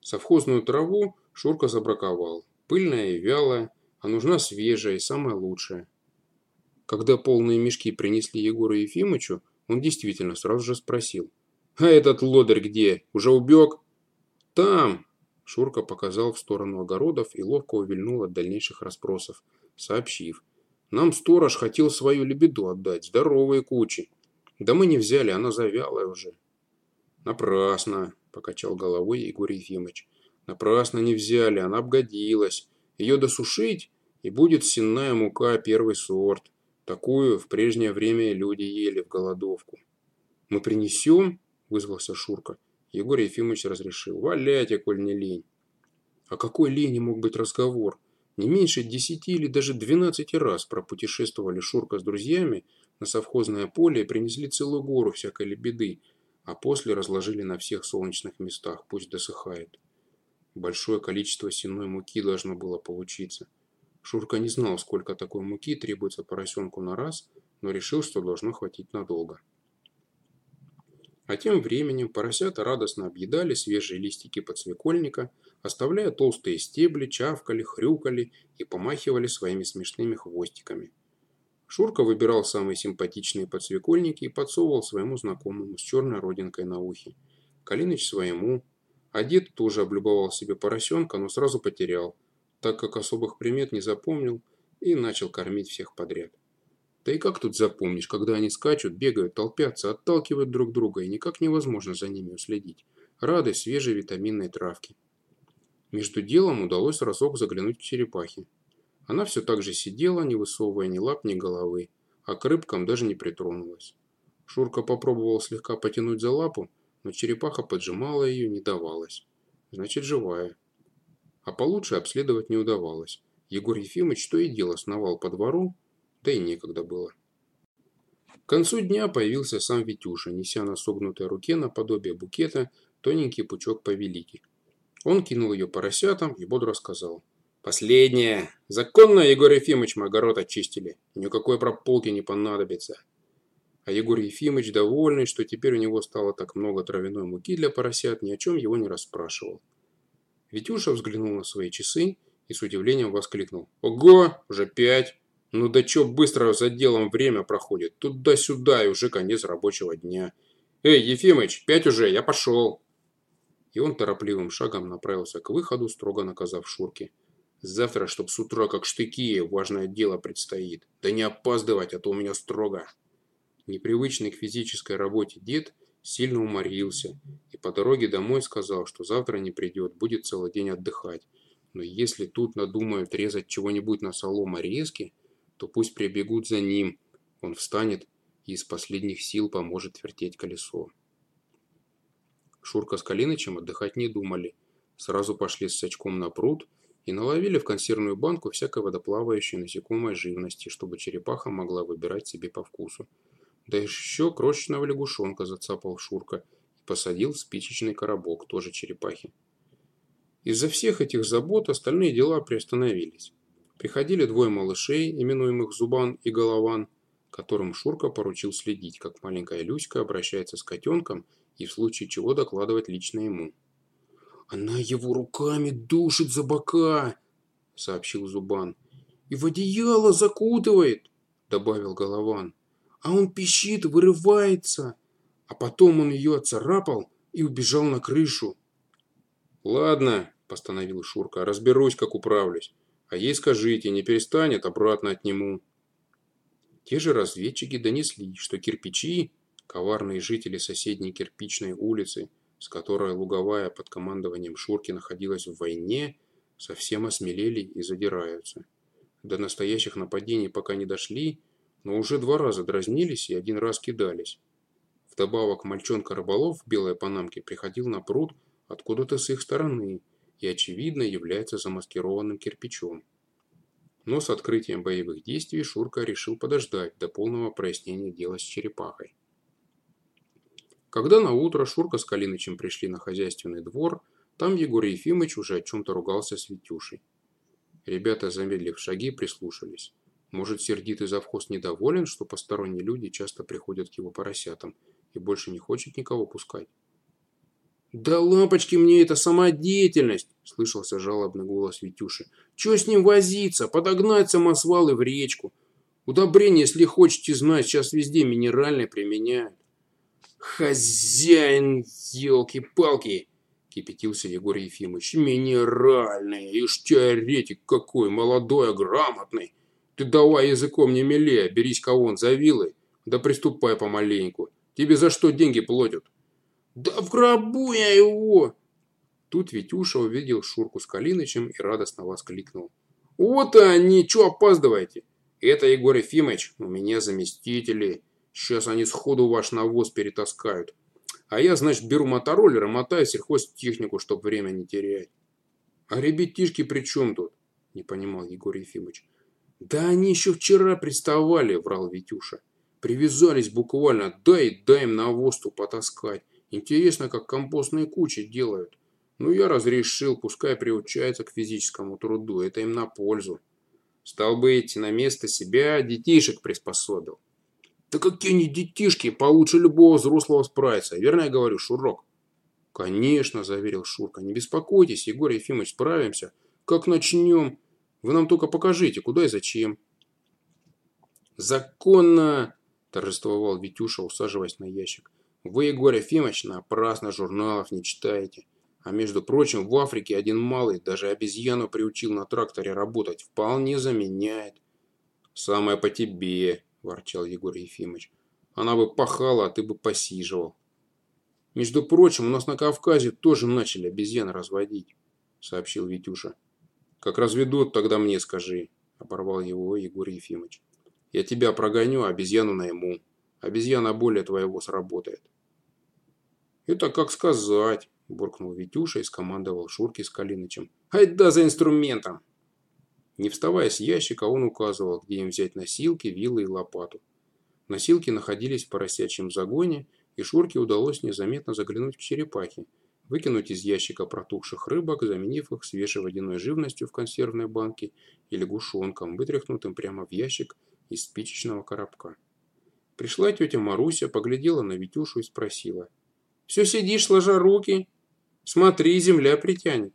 [SPEAKER 1] Совхозную траву Шурка забраковал. Пыльная и вялая, а нужна свежая и самая лучшая. Когда полные мешки принесли Егору Ефимовичу, он действительно сразу же спросил. «А этот лодырь где? Уже убег?» «Там!» Шурка показал в сторону огородов и ловко увильнул от дальнейших расспросов, сообщив. «Нам сторож хотел свою лебеду отдать, здоровые кучи. Да мы не взяли, она завялая уже». «Напрасно», – покачал головой Егор Ефимович. «Напрасно не взяли, она обгодилась. Ее досушить, и будет сенная мука первый сорт. Такую в прежнее время люди ели в голодовку». «Мы принесем?» – вызвался Шурка. Егор Ефимович разрешил. «Валяйте, коль не лень». О какой лени мог быть разговор? Не меньше десяти или даже двенадцати раз пропутешествовали Шурка с друзьями на совхозное поле и принесли целую гору всякой лебеды, а после разложили на всех солнечных местах, пусть досыхает. Большое количество сенной муки должно было получиться. Шурка не знал, сколько такой муки требуется поросенку на раз, но решил, что должно хватить надолго. А тем временем поросята радостно объедали свежие листики подсвекольника, оставляя толстые стебли, чавкали, хрюкали и помахивали своими смешными хвостиками. Шурка выбирал самые симпатичные подсвекольники и подсовывал своему знакомому с черной родинкой на ухе. Калиныч своему. А дед тоже облюбовал себе поросенка, но сразу потерял, так как особых примет не запомнил и начал кормить всех подряд. Да и как тут запомнишь, когда они скачут, бегают, толпятся, отталкивают друг друга, и никак невозможно за ними уследить. Рады свежей витаминной травки. Между делом удалось разок заглянуть к черепахе. Она все так же сидела, не высовывая ни лап, ни головы, а к рыбкам даже не притронулась. Шурка попробовал слегка потянуть за лапу, но черепаха поджимала ее, не давалась. Значит, живая. А получше обследовать не удавалось. Егор Ефимович то и дело сновал по двору, да и некогда было. К концу дня появился сам Витюша, неся на согнутой руке наподобие букета тоненький пучок повелики. Он кинул ее поросятам и бодро сказал. «Последнее! Законно, Егор Ефимович, мы огород очистили. Никакой прополки не понадобится». А Егор Ефимович, довольный, что теперь у него стало так много травяной муки для поросят, ни о чем его не расспрашивал. Витюша взглянул на свои часы и с удивлением воскликнул. «Ого, уже пять! Ну да чё быстро за делом время проходит? Туда-сюда и уже конец рабочего дня. Эй, Ефимыч, пять уже, я пошел!» И он торопливым шагом направился к выходу, строго наказав Шурке. «Завтра, чтоб с утра как штыки, важное дело предстоит. Да не опаздывать, а то у меня строго!» Непривычный к физической работе дед сильно уморился и по дороге домой сказал, что завтра не придет, будет целый день отдыхать. Но если тут надумают резать чего-нибудь на соломорезке, то пусть прибегут за ним. Он встанет и из последних сил поможет вертеть колесо. Шурка с Калинычем отдыхать не думали. Сразу пошли с сачком на пруд и наловили в консервную банку всякой водоплавающей насекомой живности, чтобы черепаха могла выбирать себе по вкусу. Да еще крошечного лягушонка зацапал Шурка и посадил в спичечный коробок, тоже черепахи. Из-за всех этих забот остальные дела приостановились. Приходили двое малышей, именуемых Зубан и Голован, которым Шурка поручил следить, как маленькая Люська обращается с котенком и в случае чего докладывать лично ему. «Она его руками душит за бока!» – сообщил Зубан. «И в одеяло закутывает!» – добавил Голован а он пищит, вырывается. А потом он ее оцарапал и убежал на крышу. «Ладно», – постановил Шурка, – «разберусь, как управлюсь. А ей скажите, не перестанет, обратно отниму». Те же разведчики донесли, что кирпичи, коварные жители соседней кирпичной улицы, с которой Луговая под командованием Шурки находилась в войне, совсем осмелели и задираются. До настоящих нападений пока не дошли, но уже два раза дразнились и один раз кидались. Вдобавок мальчонка-рыболов в белой панамке приходил на пруд откуда-то с их стороны и, очевидно, является замаскированным кирпичом. Но с открытием боевых действий Шурка решил подождать до полного прояснения дела с черепахой. Когда на утро Шурка с Калинычем пришли на хозяйственный двор, там Егор Ефимович уже о чем-то ругался с Витюшей. Ребята, замедлив шаги, прислушались. Может, сердитый завхоз недоволен, что посторонние люди часто приходят к его поросятам и больше не хочет никого пускать? «Да лампочки мне это самодеятельность!» – слышался жалобный голос Витюши. «Чего с ним возиться? Подогнать самосвалы в речку. Удобрение, если хотите знать, сейчас везде минеральное применяют». «Хозяин, елки-палки!» – кипятился Егор Ефимович. «Минеральное! Ишь, теоретик какой, молодой, а грамотный!» Ты давай языком не меле, берись-ка вон за вилой, да приступай помаленьку. Тебе за что деньги платят? Да в гробу я его! Тут Витюша увидел Шурку с Калинычем и радостно воскликнул. Вот они, что опаздываете? Это Егор Ефимович, у меня заместители. Сейчас они сходу ваш навоз перетаскают. А я, значит, беру мотороллер и мотаю сельхозтехнику, чтобы время не терять. А ребятишки при чем тут? Не понимал Егор Ефимович. «Да они еще вчера приставали», – врал Витюша. «Привязались буквально, дай, дай им на восту потаскать. Интересно, как компостные кучи делают. Ну, я разрешил, пускай приучаются к физическому труду, это им на пользу. Стал быть, на место себя детишек приспособил. Да какие они детишки, получше любого взрослого справиться, верно я говорю, Шурок? Конечно, заверил Шурка, не беспокойтесь, Егор Ефимович, справимся. Как начнем, вы нам только покажите, куда и зачем. Законно, торжествовал Витюша, усаживаясь на ящик. Вы, Егор Ефимович, напрасно журналов не читаете. А между прочим, в Африке один малый даже обезьяну приучил на тракторе работать. Вполне заменяет. Самое по тебе, ворчал Егор Ефимович. Она бы пахала, а ты бы посиживал. Между прочим, у нас на Кавказе тоже начали обезьян разводить, сообщил Витюша. Как разведут, тогда мне скажи, оборвал его Егор Ефимович. Я тебя прогоню, а обезьяну найму. Обезьяна более твоего сработает. Это как сказать, буркнул Витюша и скомандовал Шурке с Калинычем. Айда за инструментом! Не вставая с ящика, он указывал, где им взять носилки, вилы и лопату. Носилки находились в поросячьем загоне, и Шурке удалось незаметно заглянуть к черепахе, выкинуть из ящика протухших рыбок, заменив их свежей водяной живностью в консервной банке или гушонком, вытряхнутым прямо в ящик из спичечного коробка. Пришла тетя Маруся, поглядела на Витюшу и спросила. «Все сидишь, сложа руки? Смотри, земля притянет».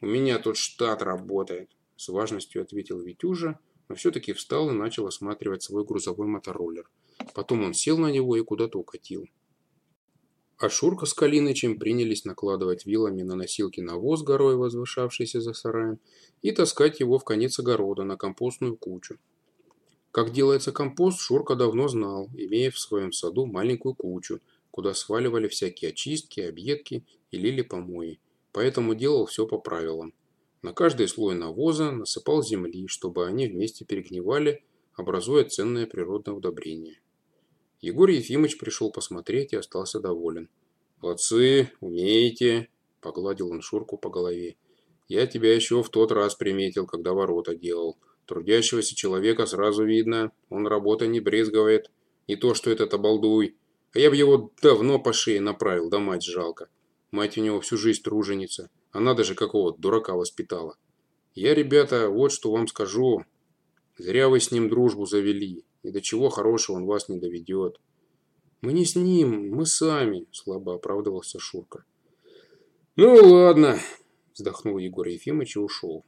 [SPEAKER 1] «У меня тут штат работает», – с важностью ответил Витюжа, но все-таки встал и начал осматривать свой грузовой мотороллер. Потом он сел на него и куда-то укатил. А Шурка с Калинычем принялись накладывать вилами на носилки навоз горой, возвышавшийся за сараем, и таскать его в конец огорода на компостную кучу. Как делается компост, Шурка давно знал, имея в своем саду маленькую кучу, куда сваливали всякие очистки, объедки и лили помои. Поэтому делал все по правилам. На каждый слой навоза насыпал земли, чтобы они вместе перегнивали, образуя ценное природное удобрение. Егор Ефимович пришел посмотреть и остался доволен. «Молодцы, умеете!» – погладил он Шурку по голове. «Я тебя еще в тот раз приметил, когда ворота делал». Трудящегося человека сразу видно, он работа не брезговает. Не то, что этот обалдуй. А я бы его давно по шее направил, да мать жалко. Мать у него всю жизнь труженица. Она даже какого-то дурака воспитала. Я, ребята, вот что вам скажу. Зря вы с ним дружбу завели. И до чего хорошего он вас не доведет. Мы не с ним, мы сами, слабо оправдывался Шурка. Ну ладно, вздохнул Егор Ефимович и ушел.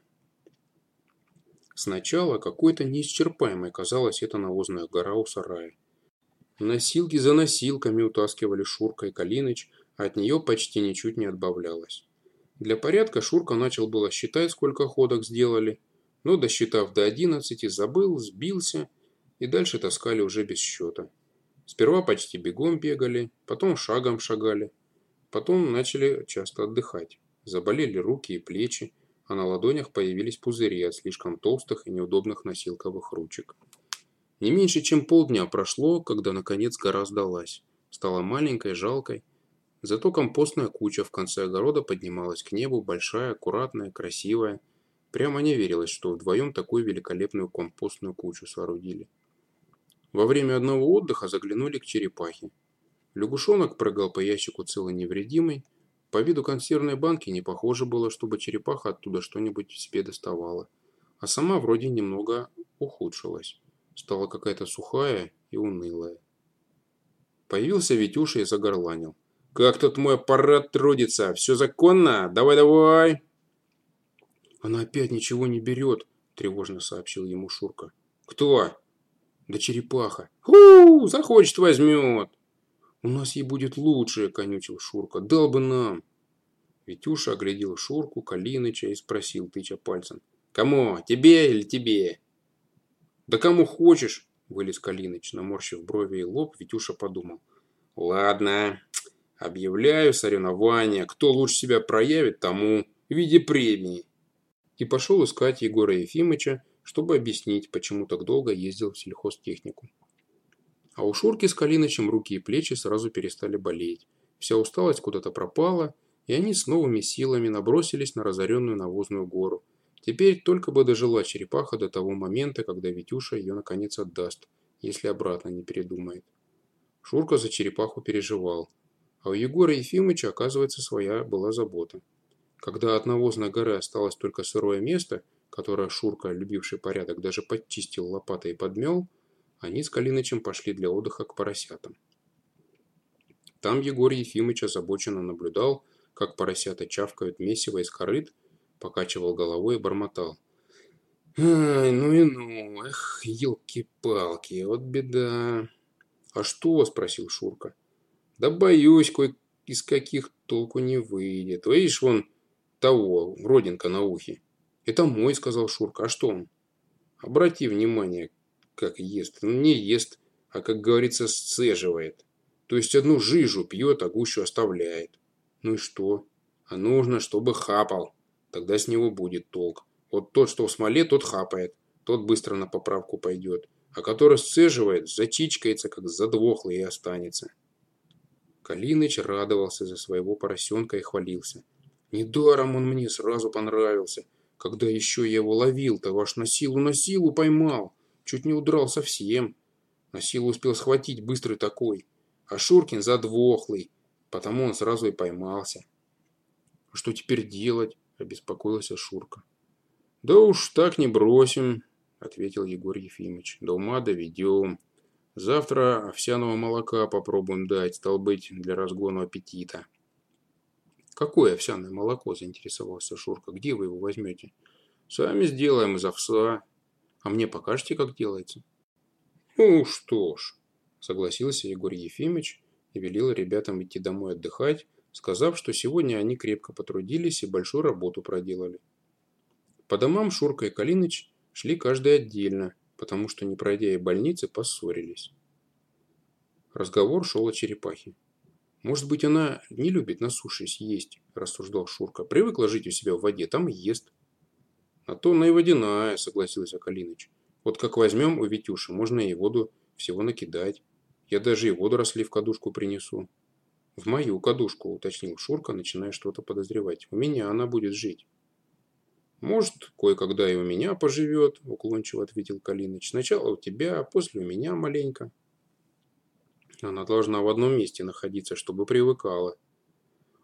[SPEAKER 1] Сначала какой-то неисчерпаемой казалась эта навозная гора у сарая. Носилки за носилками утаскивали Шурка и Калиныч, от нее почти ничуть не отбавлялось. Для порядка Шурка начал было считать, сколько ходок сделали, но, досчитав до одиннадцати, забыл, сбился, и дальше таскали уже без счета. Сперва почти бегом бегали, потом шагом шагали, потом начали часто отдыхать. Заболели руки и плечи, а на ладонях появились пузыри от слишком толстых и неудобных носилковых ручек. Не меньше, чем полдня прошло, когда наконец гора сдалась. Стала маленькой, жалкой. Зато компостная куча в конце огорода поднималась к небу, большая, аккуратная, красивая. Прямо не верилось, что вдвоем такую великолепную компостную кучу соорудили. Во время одного отдыха заглянули к черепахе. Лягушонок прыгал по ящику целый невредимый, по виду консервной банки не похоже было, чтобы черепаха оттуда что-нибудь себе доставала. А сама вроде немного ухудшилась. Стала какая-то сухая и унылая. Появился Витюша и загорланил. «Как тут мой аппарат трудится? Все законно? Давай-давай!» «Она опять ничего не берет», – тревожно сообщил ему Шурка. «Кто?» «Да черепаха». «Ху! Захочет, возьмет!» «У нас ей будет лучше», – конючил Шурка. «Дал бы нам». Витюша оглядел Шурку, Калиныча и спросил, тыча пальцем. «Кому? Тебе или тебе?» «Да кому хочешь», – вылез Калиныч. Наморщив брови и лоб, Витюша подумал. «Ладно, объявляю соревнование. Кто лучше себя проявит, тому в виде премии». И пошел искать Егора Ефимыча, чтобы объяснить, почему так долго ездил в сельхозтехнику. А у Шурки с Калинычем руки и плечи сразу перестали болеть. Вся усталость куда-то пропала, и они с новыми силами набросились на разоренную навозную гору. Теперь только бы дожила черепаха до того момента, когда Витюша ее наконец отдаст, если обратно не передумает. Шурка за черепаху переживал, а у Егора Ефимовича, оказывается, своя была забота. Когда от навозной горы осталось только сырое место, которое Шурка, любивший порядок, даже подчистил лопатой и подмел, они с Калинычем пошли для отдыха к поросятам. Там Егор Ефимыч озабоченно наблюдал, как поросята чавкают месиво из корыт, покачивал головой и бормотал. «Ай, ну и ну, эх, елки-палки, вот беда». «А что?» – спросил Шурка. «Да боюсь, кое из каких толку не выйдет. Видишь, вон того, родинка на ухе». «Это мой», – сказал Шурка. «А что он?» «Обрати внимание, как ест. Ну, не ест, а, как говорится, сцеживает. То есть одну жижу пьет, а гущу оставляет. Ну и что? А нужно, чтобы хапал. Тогда с него будет толк. Вот тот, что в смоле, тот хапает. Тот быстро на поправку пойдет. А который сцеживает, зачичкается, как задвохлый и останется. Калиныч радовался за своего поросенка и хвалился. Недаром он мне сразу понравился. Когда еще я его ловил-то, ваш на силу на силу поймал. Чуть не удрал совсем.
[SPEAKER 2] На силу успел схватить, быстрый такой. А Шуркин задвохлый, потому он сразу и поймался.
[SPEAKER 1] «А что теперь делать?» – обеспокоился Шурка.
[SPEAKER 2] «Да уж так не бросим», – ответил Егор Ефимович. «До ума доведем. Завтра овсяного молока попробуем дать, стал быть, для разгона аппетита».
[SPEAKER 1] «Какое овсяное молоко?» – заинтересовался Шурка. «Где вы его возьмете?»
[SPEAKER 2] «Сами сделаем из овса.
[SPEAKER 1] А мне покажете, как делается?»
[SPEAKER 2] «Ну что ж», – согласился Егор Ефимович и велел ребятам идти домой отдыхать, сказав, что сегодня они крепко потрудились и большую работу проделали. По домам Шурка и Калиныч шли каждый отдельно, потому что, не пройдя и больницы, поссорились. Разговор шел о черепахе. «Может быть, она не любит на суше съесть», – рассуждал Шурка. «Привыкла жить у себя в воде, там и ест».
[SPEAKER 1] «А то она и водяная», – согласился Калиныч. «Вот как возьмем у Витюши, можно и воду всего накидать. Я даже и воду росли в кадушку принесу». «В мою кадушку», – уточнил Шурка, начиная что-то подозревать. «У меня она будет жить».
[SPEAKER 2] «Может, кое-когда и у меня поживет», – уклончиво ответил Калиныч. «Сначала у тебя, а после у меня маленько».
[SPEAKER 1] Она должна в одном месте находиться, чтобы привыкала.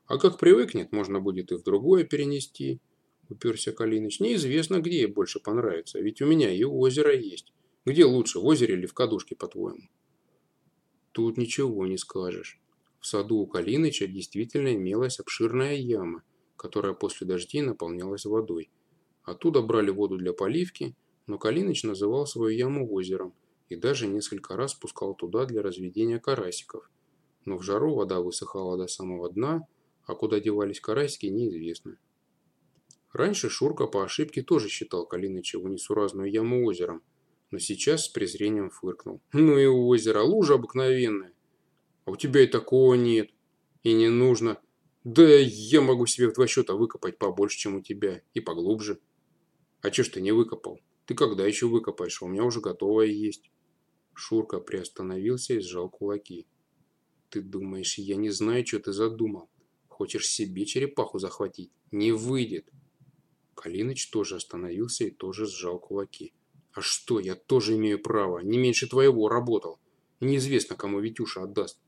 [SPEAKER 2] А как привыкнет, можно будет и в другое перенести, уперся Калиныч. Неизвестно, где ей больше понравится, ведь у меня и озеро есть. Где лучше, в озере или в кадушке, по-твоему?
[SPEAKER 1] Тут ничего не скажешь. В саду у Калиныча действительно имелась обширная яма, которая после дождей наполнялась водой. Оттуда брали воду для поливки, но Калиныч называл свою яму озером – и даже несколько раз спускал туда для разведения карасиков. Но в жару вода высыхала до самого дна, а куда девались карасики, неизвестно. Раньше Шурка по ошибке тоже считал Калиныча в несуразную яму озером, но сейчас с презрением фыркнул. «Ну и озеро, лужа обыкновенная. А у тебя и такого нет. И не нужно. Да я могу себе в два счета выкопать побольше, чем у тебя, и поглубже. А че ж ты не выкопал? Ты когда еще выкопаешь? У меня уже готовое есть». Шурка приостановился и сжал кулаки. «Ты думаешь, я не знаю, что ты задумал? Хочешь себе черепаху захватить? Не выйдет!» Калиныч тоже остановился и тоже сжал кулаки. «А что, я тоже имею право, не меньше твоего работал. Неизвестно, кому Витюша отдаст».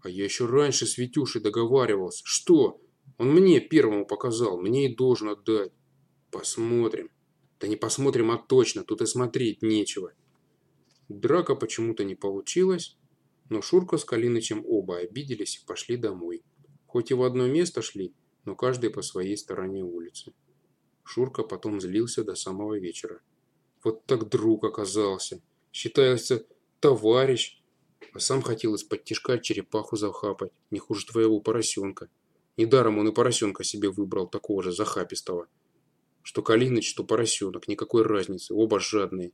[SPEAKER 1] «А я еще раньше с Витюшей договаривался. Что? Он мне первому показал, мне и должен отдать. Посмотрим». «Да не посмотрим, а точно, тут и смотреть нечего». Драка почему-то не получилась, но Шурка с Калинычем оба обиделись и пошли домой. Хоть и в одно место шли, но каждый по своей стороне улицы. Шурка потом злился до самого вечера. Вот так друг оказался. Считается товарищ. А сам хотел из-под тишка черепаху захапать. Не хуже твоего поросенка. Недаром он и поросенка себе выбрал, такого же захапистого. Что Калиныч, что поросенок, никакой разницы, оба жадные.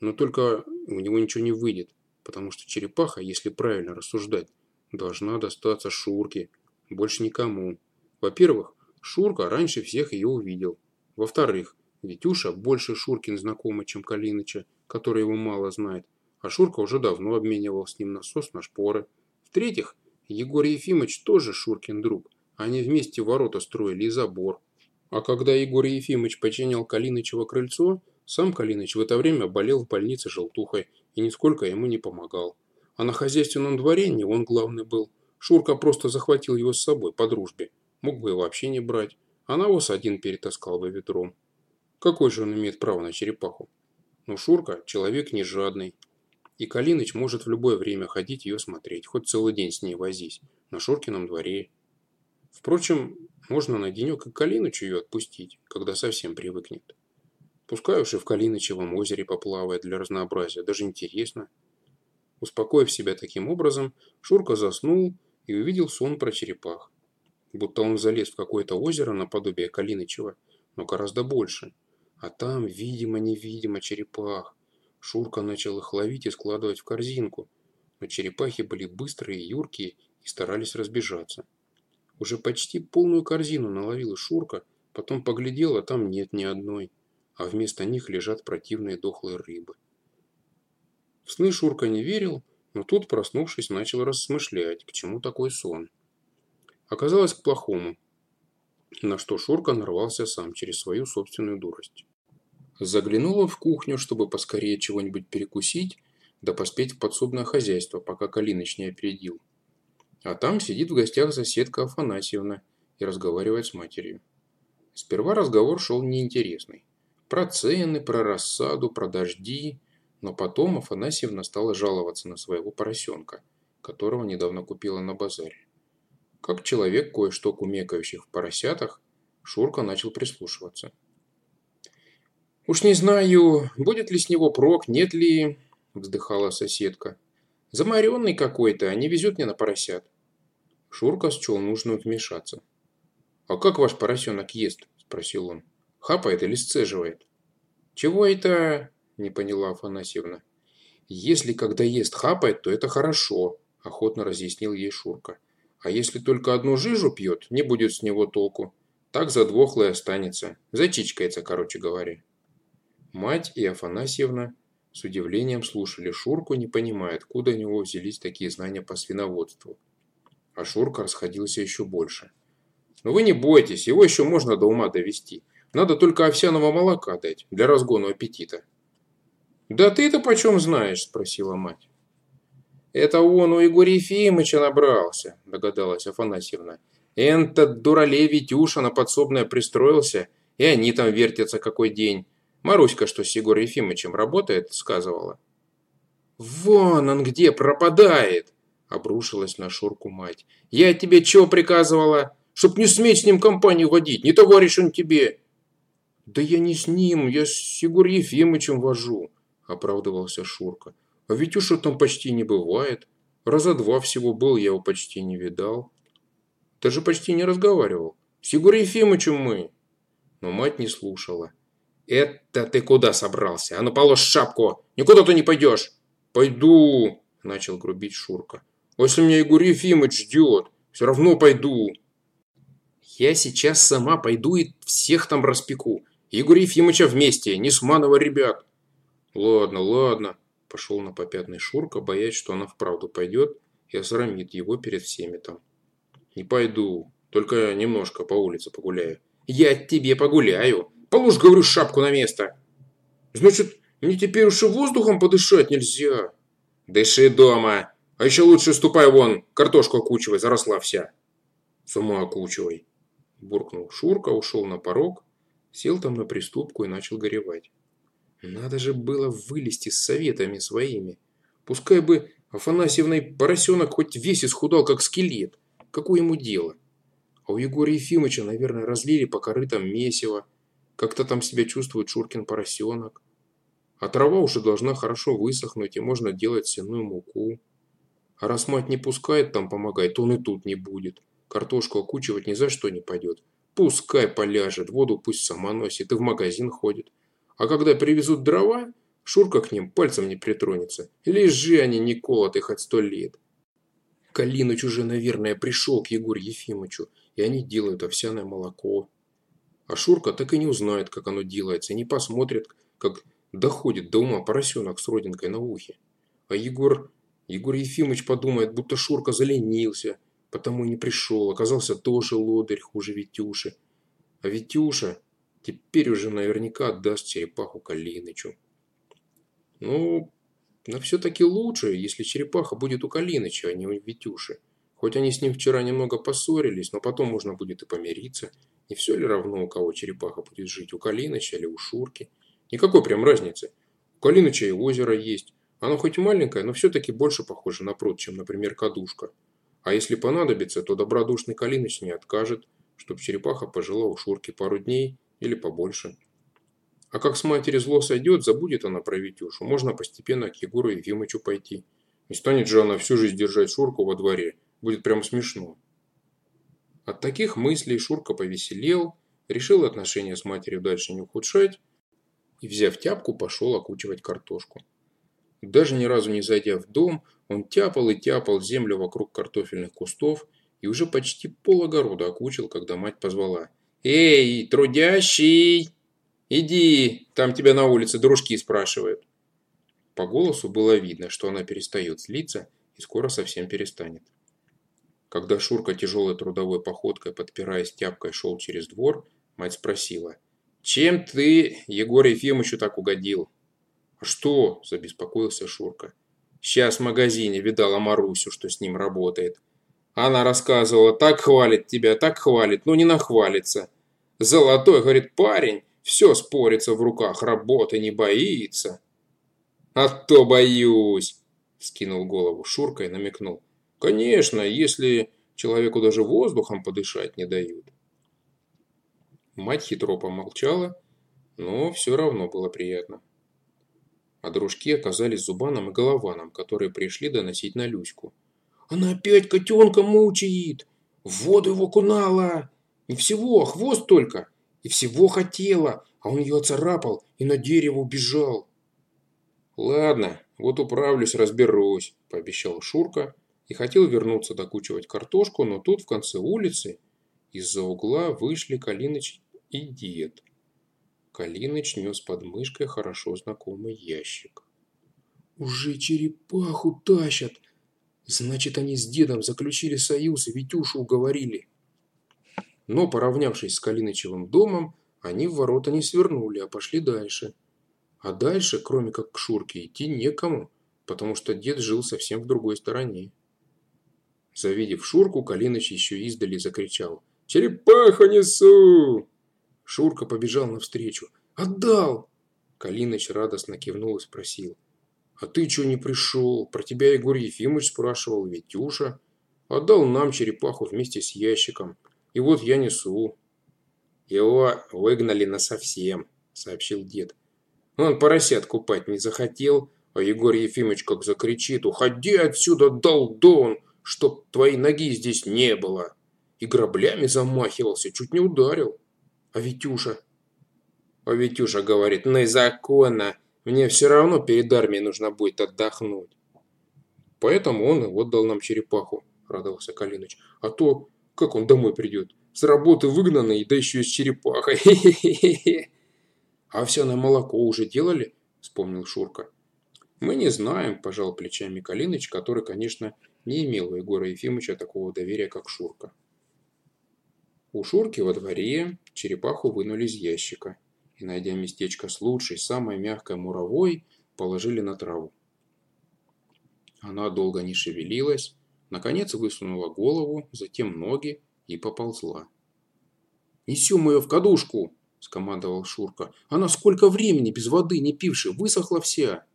[SPEAKER 1] Но только у него ничего не выйдет, потому что черепаха, если правильно рассуждать, должна достаться Шурке, больше никому. Во-первых, Шурка раньше всех ее увидел. Во-вторых, Витюша больше Шуркин знакомый, чем Калиныча, который его мало знает, а Шурка уже давно обменивал с ним насос на шпоры. В-третьих, Егор Ефимович тоже Шуркин друг. Они вместе ворота строили и забор. А когда Егор Ефимович починял Калинычево крыльцо, сам Калиныч в это время болел в больнице желтухой и нисколько ему не помогал. А на хозяйственном дворе не он главный был. Шурка просто захватил его с собой по дружбе. Мог бы и вообще не брать. А навоз один перетаскал бы ветром. Какой же он имеет право на черепаху? Но Шурка человек не жадный. И Калиныч может в любое время ходить ее смотреть, хоть целый день с ней возись, на Шуркином дворе. Впрочем, можно на денек и Калинычу ее отпустить, когда совсем привыкнет. Пускай уж и в Калинычевом озере поплавает для разнообразия, даже интересно. Успокоив себя таким образом, Шурка заснул и увидел сон про черепах. Будто он залез в какое-то озеро наподобие Калинычева, но гораздо больше. А там, видимо-невидимо, черепах. Шурка начал их ловить и складывать в корзинку, но черепахи были быстрые и юркие и старались разбежаться. Уже почти полную корзину наловила Шурка, потом поглядел, а там нет ни одной а вместо них лежат противные дохлые рыбы. В сны Шурка не верил, но тут, проснувшись, начал рассмышлять, к чему такой сон. Оказалось к плохому, на что Шурка нарвался сам через свою собственную дурость. Заглянул в кухню, чтобы поскорее чего-нибудь перекусить, да поспеть в подсобное хозяйство, пока Калиныч не опередил. А там сидит в гостях соседка Афанасьевна и разговаривает с матерью. Сперва разговор шел неинтересный. Про цены, про рассаду, про дожди. Но потом Афанасьевна стала жаловаться на своего поросенка, которого недавно купила на базаре. Как человек, кое-что кумекающих в поросятах, Шурка начал прислушиваться. «Уж не знаю, будет ли с него прок, нет ли...» – вздыхала соседка. «Замаренный какой-то, а не везет мне на поросят». Шурка счел нужно вмешаться. «А как ваш поросенок ест?» – спросил он. «Хапает или сцеживает?» «Чего это?» – не поняла Афанасьевна. «Если когда ест хапает, то это хорошо», – охотно разъяснил ей Шурка. «А если только одну жижу пьет, не будет с него толку. Так задвохлый останется. Зачичкается, короче говоря». Мать и Афанасьевна с удивлением слушали Шурку, не понимая, откуда у него взялись такие знания по свиноводству. А Шурка расходился еще больше. «Но вы не бойтесь, его еще можно до ума довести. Надо только овсяного молока дать для разгона аппетита». «Да ты-то почем знаешь?» – спросила мать. «Это он у Егоря Ефимыча набрался», – догадалась Афанасьевна. «Этот дуралей Витюша на подсобное пристроился, и они там вертятся какой день. Маруська, что с Егором Ефимовичем работает, сказывала. «Вон он где пропадает!» – обрушилась на Шурку мать. «Я тебе чего приказывала? Чтоб не сметь с ним компанию водить, не товарищ он тебе!» «Да я не с ним, я с Егором Ефимовичем вожу», – оправдывался Шурка. «А уж там почти не бывает. Раза два всего был, я его почти не видал. Даже почти не разговаривал. С Егором Ефимовичем мы». Но мать не слушала. «Это ты куда собрался? А ну положь шапку! Никуда ты не пойдешь!» «Пойду!» – начал грубить Шурка. «А если меня Егор Ефимович ждет? Все равно пойду!» «Я сейчас сама пойду и всех там распеку. Егор Ефимовича вместе, не с Манова ребят!» «Ладно, ладно!» – пошел на попятный Шурка, боясь, что она вправду пойдет и осрамит его перед всеми там. «Не пойду, только немножко по улице погуляю». «Я тебе погуляю!» Положь, говорю, шапку на место. Значит, мне теперь уж и воздухом подышать нельзя. Дыши дома. А еще лучше ступай вон, картошку окучивай, заросла вся. Сама окучивай. Буркнул Шурка, ушел на порог, сел там на приступку и начал горевать. Надо же было вылезти с советами своими. Пускай бы Афанасьевной поросенок хоть весь исхудал, как скелет. Какое ему дело? А у Егора Ефимовича, наверное, разлили по корытам месиво, как-то там себя чувствует Шуркин поросенок. А трава уже должна хорошо высохнуть, и можно делать сенную муку. А раз мать не пускает там помогать, то он и тут не будет. Картошку окучивать ни за что не пойдет. Пускай поляжет, воду пусть сама носит и в магазин ходит. А когда привезут дрова, Шурка к ним пальцем не притронется. Лежи они не колоты хоть сто лет. Калиныч уже, наверное, пришел к Егору Ефимовичу, и они делают овсяное молоко. А Шурка так и не узнает, как оно делается, и не посмотрит, как доходит до ума поросенок с родинкой на ухе. А Егор, Егор Ефимович подумает, будто Шурка заленился, потому и не пришел, оказался тоже лодырь, хуже Витюши. А Витюша теперь уже наверняка отдаст черепаху Калинычу. Ну, но все-таки лучше, если черепаха будет у Калиныча, а не у Витюши. Хоть они с ним вчера немного поссорились, но потом можно будет и помириться. Не все ли равно, у кого черепаха будет жить, у Калиныча или у Шурки? Никакой прям разницы. У Калиныча и озеро есть. Оно хоть маленькое, но все-таки больше похоже на пруд, чем, например, кадушка. А если понадобится, то добродушный Калиныч не откажет, чтоб черепаха пожила у Шурки пару дней или побольше. А как с матери зло сойдет, забудет она про Витюшу. Можно постепенно к Егору Ефимовичу пойти. Не станет же она всю жизнь держать Шурку во дворе Будет прям смешно. От таких мыслей Шурка повеселел, решил отношения с матерью дальше не ухудшать и, взяв тяпку, пошел окучивать картошку. Даже ни разу не зайдя в дом, он тяпал и тяпал землю вокруг картофельных кустов и уже почти пол огорода окучил, когда мать позвала. «Эй, трудящий! Иди, там тебя на улице дружки спрашивают». По голосу было видно, что она перестает злиться и скоро совсем перестанет. Когда Шурка тяжелой трудовой походкой, подпираясь тяпкой, шел через двор, мать спросила. «Чем ты, Егор Ефимовичу, так угодил?» «А что?» – забеспокоился Шурка.
[SPEAKER 2] Сейчас в магазине видала Марусю, что с ним работает. Она рассказывала, так хвалит тебя, так хвалит, но не нахвалится. Золотой, говорит, парень, все спорится в руках, работы не боится. А то боюсь, скинул голову Шурка и намекнул. Конечно, если человеку даже воздухом подышать не дают. Мать хитро помолчала, но все равно было приятно. А дружки оказались Зубаном и Голованом, которые пришли доносить на Люську. «Она опять котенка мучает! В воду его кунала! Не всего, а хвост только! И всего хотела, а он ее царапал и на дерево убежал!» «Ладно, вот управлюсь, разберусь», – пообещал Шурка и хотел вернуться докучивать картошку, но тут в конце улицы из-за угла вышли Калиныч и дед. Калиныч нес под мышкой хорошо знакомый ящик. «Уже черепаху тащат! Значит, они с дедом заключили союз и Витюшу уговорили!» Но, поравнявшись с Калинычевым домом, они в ворота не свернули, а пошли дальше. А дальше, кроме как к Шурке, идти некому, потому что дед жил совсем в другой стороне. Завидев Шурку, Калиныч еще издали закричал «Черепаху несу!» Шурка побежал навстречу. «Отдал!» Калиныч радостно кивнул и спросил. «А ты чего не пришел? Про тебя Егор Ефимович спрашивал, Витюша. Отдал нам черепаху вместе с ящиком. И вот я несу». «Его выгнали насовсем», — сообщил дед. «Он поросят купать не захотел, а Егор Ефимович как закричит, «Уходи отсюда, долдон, чтоб твоей ноги здесь не было!» И граблями замахивался, чуть не ударил. А Витюша? А Витюша говорит, незаконно. Мне все равно перед армией нужно будет отдохнуть. Поэтому он и отдал нам черепаху, радовался Калиныч. А то, как он домой придет? С работы выгнанный, да еще и с черепахой. А овсяное молоко уже делали? Вспомнил Шурка. Мы не знаем, пожал плечами Калиныч, который, конечно, не имел у Егора Ефимовича такого доверия, как Шурка. У Шурки во дворе черепаху вынули из ящика и, найдя местечко с лучшей, самой мягкой муровой, положили на траву. Она долго не шевелилась, наконец высунула голову, затем ноги и поползла. «Несем ее в кадушку!» – скомандовал Шурка. «Она сколько времени без воды не пивши, высохла вся!»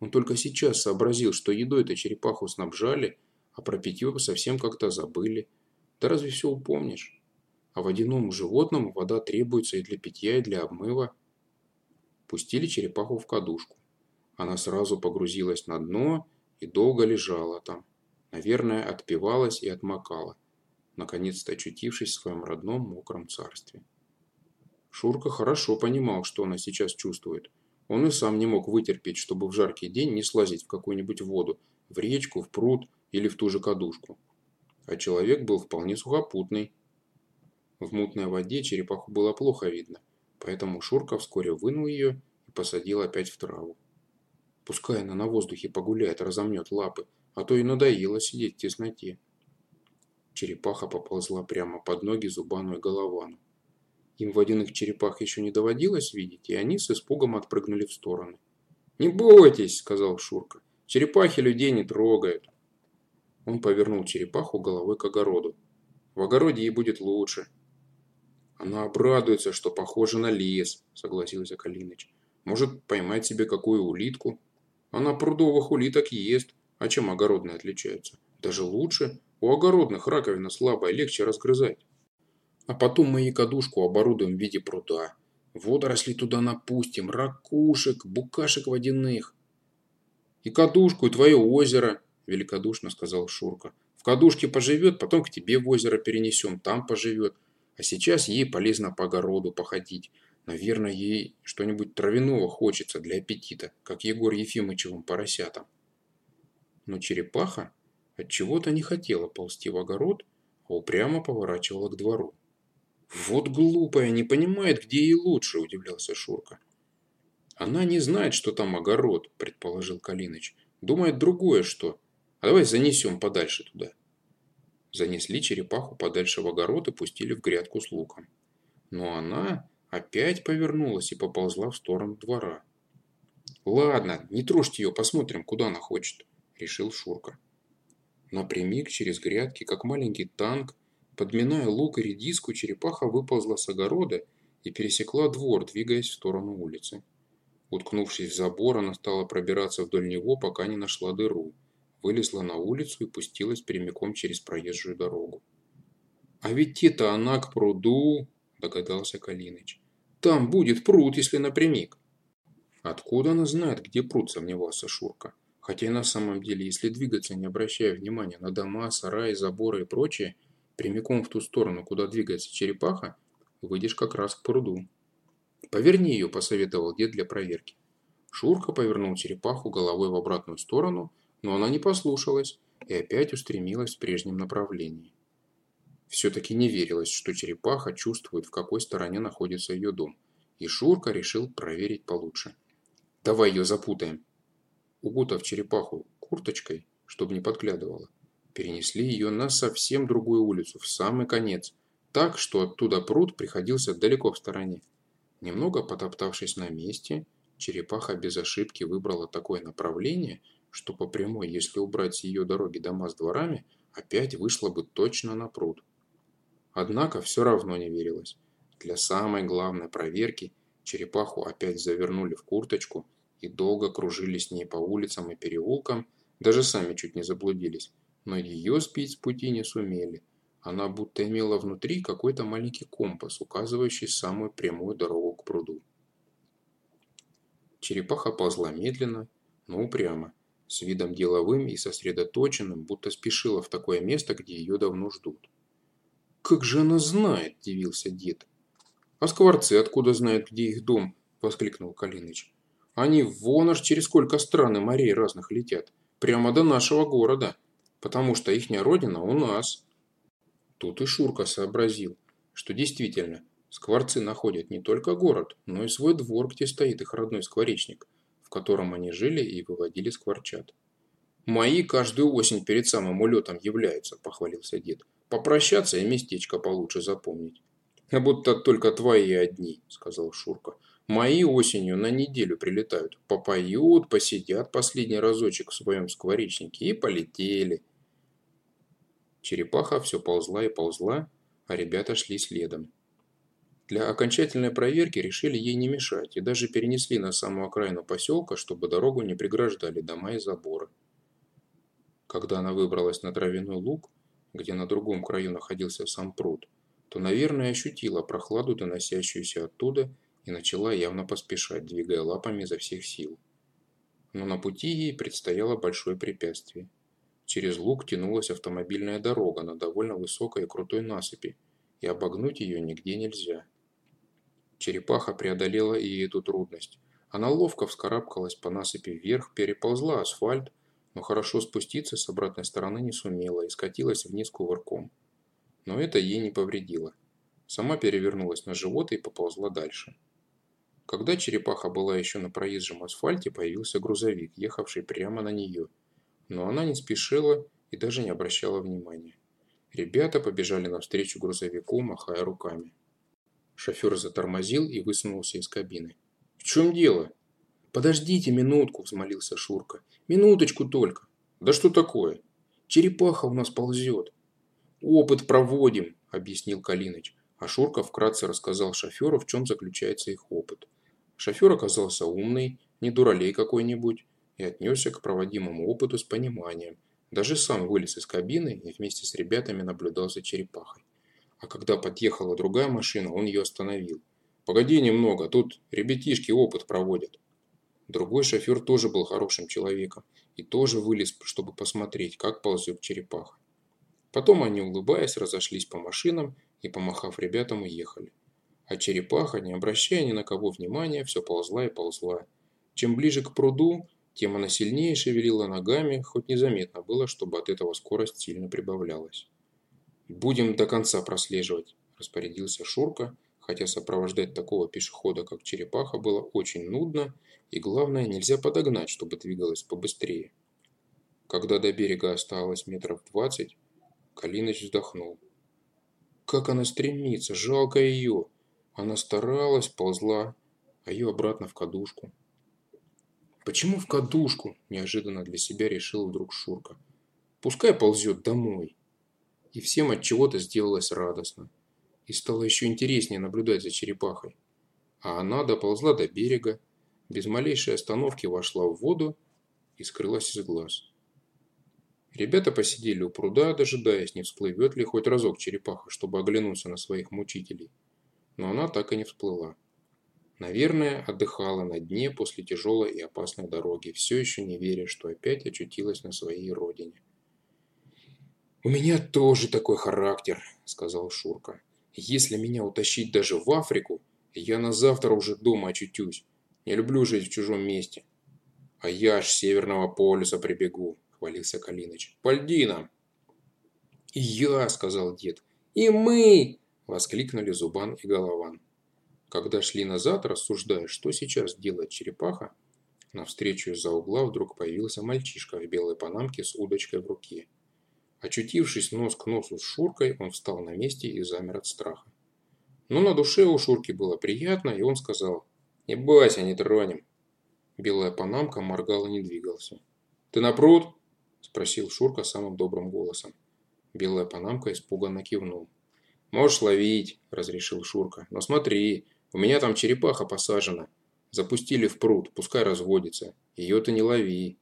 [SPEAKER 2] Он только сейчас сообразил, что едой-то черепаху снабжали, а про питье совсем как-то забыли. Да разве все упомнишь? а водяному животному вода требуется и для питья, и для обмыва. Пустили черепаху в кадушку. Она сразу погрузилась на дно и долго лежала там. Наверное, отпивалась и отмокала, наконец-то очутившись в своем родном мокром царстве. Шурка хорошо понимал, что она сейчас чувствует. Он и сам не мог вытерпеть, чтобы в жаркий день не слазить в какую-нибудь воду, в речку, в пруд или в ту же кадушку. А человек был вполне сухопутный, в мутной воде черепаху было плохо видно, поэтому Шурка вскоре вынул ее и посадил опять в траву. Пускай она на воздухе погуляет, разомнет лапы, а то и надоело сидеть в тесноте. Черепаха поползла прямо под ноги Зубану и Головану. Им водяных черепах еще не доводилось видеть, и они с испугом отпрыгнули в стороны. «Не бойтесь», — сказал Шурка, — «черепахи людей не трогают». Он повернул черепаху головой к огороду. «В огороде ей будет лучше. Она обрадуется, что похоже на лес, согласился Калиныч. Может, поймать себе какую улитку? Она прудовых улиток ест, а чем огородные отличаются? Даже лучше. У огородных раковина слабая, легче разгрызать. А потом мы ей кадушку оборудуем в виде пруда. Водоросли туда напустим, ракушек, букашек водяных. И кадушку, и твое озеро, великодушно сказал Шурка. В кадушке поживет, потом к тебе в озеро перенесем, там поживет. А сейчас ей полезно по огороду походить. Наверное, ей что-нибудь травяного хочется для аппетита, как Егор Ефимычевым поросятам. Но черепаха от чего то не хотела ползти в огород, а упрямо поворачивала к двору. «Вот глупая, не понимает, где ей лучше», – удивлялся Шурка. «Она не знает, что там огород», – предположил Калиныч. «Думает другое что. А давай занесем подальше туда». Занесли черепаху подальше в огород и пустили в грядку с луком. Но она опять повернулась и поползла в сторону двора.
[SPEAKER 1] «Ладно, не трожьте ее, посмотрим, куда она хочет», – решил Шурка. Напрямик через грядки, как маленький танк, подминая лук и редиску, черепаха выползла с огорода и пересекла двор, двигаясь в сторону улицы. Уткнувшись в забор, она стала пробираться вдоль него, пока не нашла дыру, вылезла на улицу и пустилась прямиком через проезжую дорогу. «А ведь это она к пруду!» – догадался Калиныч. «Там будет пруд, если напрямик!» «Откуда она знает, где пруд?» – сомневался Шурка. Хотя и на самом деле, если двигаться, не обращая внимания на дома, сараи, заборы и прочее, прямиком в ту сторону, куда двигается черепаха, выйдешь как раз к пруду. «Поверни ее», – посоветовал дед для проверки. Шурка повернул черепаху головой в обратную сторону, но она не послушалась и опять устремилась в прежнем направлении. Все-таки не верилось, что черепаха чувствует, в какой стороне находится ее дом, и Шурка решил проверить получше. «Давай ее запутаем», укутав черепаху курточкой, чтобы не подглядывала, перенесли ее на совсем другую улицу, в самый конец, так, что оттуда пруд приходился далеко в стороне. Немного потоптавшись на месте, черепаха без ошибки выбрала такое направление, что по прямой, если убрать ее дороги дома с дворами, опять вышла бы точно на пруд. Однако все равно не верилось. Для самой главной проверки черепаху опять завернули в курточку – и долго кружили с ней по улицам и переулкам, даже сами чуть не заблудились, но ее сбить с пути не сумели. Она будто имела внутри какой-то маленький компас, указывающий самую прямую дорогу к пруду. Черепаха ползла медленно, но упрямо, с видом деловым и сосредоточенным, будто спешила в такое место, где ее давно ждут. «Как же она знает!» – дивился дед. «А скворцы откуда знают, где их дом?» – воскликнул Калиныч. Они вон аж через сколько стран и морей разных летят. Прямо до нашего города. Потому что ихняя родина у нас. Тут и Шурка сообразил, что действительно, скворцы находят не только город, но и свой двор, где стоит их родной скворечник, в котором они жили и выводили скворчат. «Мои каждую осень перед самым улетом являются», – похвалился дед. «Попрощаться и местечко получше запомнить». «А будто только твои одни», – сказал Шурка. Мои осенью на неделю прилетают. Попоют, посидят последний разочек в своем скворечнике и полетели. Черепаха все ползла и ползла, а ребята шли следом. Для окончательной проверки решили ей не мешать и даже перенесли на самую окраину поселка, чтобы дорогу не преграждали дома и заборы. Когда она выбралась на травяной луг, где на другом краю находился сам пруд, то, наверное, ощутила прохладу, доносящуюся оттуда, и начала явно поспешать, двигая лапами изо всех сил. Но на пути ей предстояло большое препятствие. Через луг тянулась автомобильная дорога на довольно высокой и крутой насыпи, и обогнуть ее нигде нельзя. Черепаха преодолела и эту трудность. Она ловко вскарабкалась по насыпи вверх, переползла асфальт, но хорошо спуститься с обратной стороны не сумела и скатилась вниз кувырком. Но это ей не повредило. Сама перевернулась на живот и поползла дальше. Когда черепаха была еще на проезжем асфальте, появился грузовик, ехавший прямо на нее. Но она не спешила и даже не обращала внимания. Ребята побежали навстречу грузовику, махая руками. Шофер затормозил и высунулся из кабины. «В чем дело?» «Подождите минутку», – взмолился Шурка. «Минуточку только». «Да что такое?» «Черепаха у нас ползет». «Опыт проводим», – объяснил Калиныч. А Шурка вкратце рассказал шоферу, в чем заключается их опыт. Шофер оказался умный, не дуралей какой-нибудь, и отнесся к проводимому опыту с пониманием. Даже сам вылез из кабины и вместе с ребятами наблюдал за черепахой. А когда подъехала другая машина, он ее остановил. «Погоди немного, тут ребятишки опыт проводят». Другой шофер тоже был хорошим человеком и тоже вылез, чтобы посмотреть, как ползет черепаха. Потом они, улыбаясь, разошлись по машинам и, помахав ребятам, уехали. А черепаха, не обращая ни на кого внимания, все ползла и ползла. Чем ближе к пруду, тем она сильнее шевелила ногами, хоть незаметно было, чтобы от этого скорость сильно прибавлялась. «Будем до конца прослеживать», – распорядился Шурка, хотя сопровождать такого пешехода, как черепаха, было очень нудно, и главное, нельзя подогнать, чтобы двигалась побыстрее. Когда до берега осталось метров двадцать, Калиныч вздохнул. «Как она стремится! Жалко ее!» Она старалась, ползла, а ее обратно в кадушку. Почему в кадушку?» – неожиданно для себя решил вдруг Шурка. «Пускай ползет домой». И всем от чего-то сделалось радостно. И стало еще интереснее наблюдать за черепахой. А она доползла до берега, без малейшей остановки вошла в воду и скрылась из глаз. Ребята посидели у пруда, дожидаясь, не всплывет ли хоть разок черепаха, чтобы оглянуться на своих мучителей. Но она так и не всплыла. Наверное, отдыхала на дне после тяжелой и опасной дороги, все еще не веря, что опять очутилась на своей родине. «У меня тоже такой характер», – сказал Шурка. «Если меня утащить даже в Африку, я на завтра уже дома очутюсь. Не люблю жить в чужом месте». «А я аж с Северного полюса прибегу», – хвалился Калиныч. «Польди нам». «И я», – сказал дед. «И мы!» – воскликнули Зубан и Голован. Когда шли назад, рассуждая, что сейчас делает черепаха, навстречу из-за угла вдруг появился мальчишка в белой панамке с удочкой в руке. Очутившись нос к носу с Шуркой, он встал на месте и замер от страха. Но на душе у Шурки было приятно, и он сказал, «Не бойся, не тронем». Белая панамка моргал и не двигался. «Ты на пруд?» – спросил Шурка самым добрым голосом. Белая панамка испуганно кивнул. «Можешь ловить», – разрешил Шурка. «Но смотри, у меня там черепаха посажена. Запустили в пруд, пускай разводится. Ее ты не лови.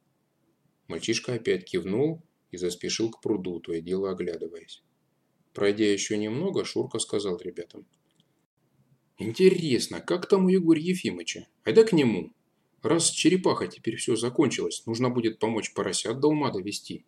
[SPEAKER 1] Мальчишка опять кивнул и заспешил к пруду, то и дело оглядываясь. Пройдя еще немного, Шурка сказал ребятам. «Интересно, как там у Егоря Ефимыча? Айда к нему. Раз черепаха теперь все закончилось, нужно будет помочь поросят до ума довести».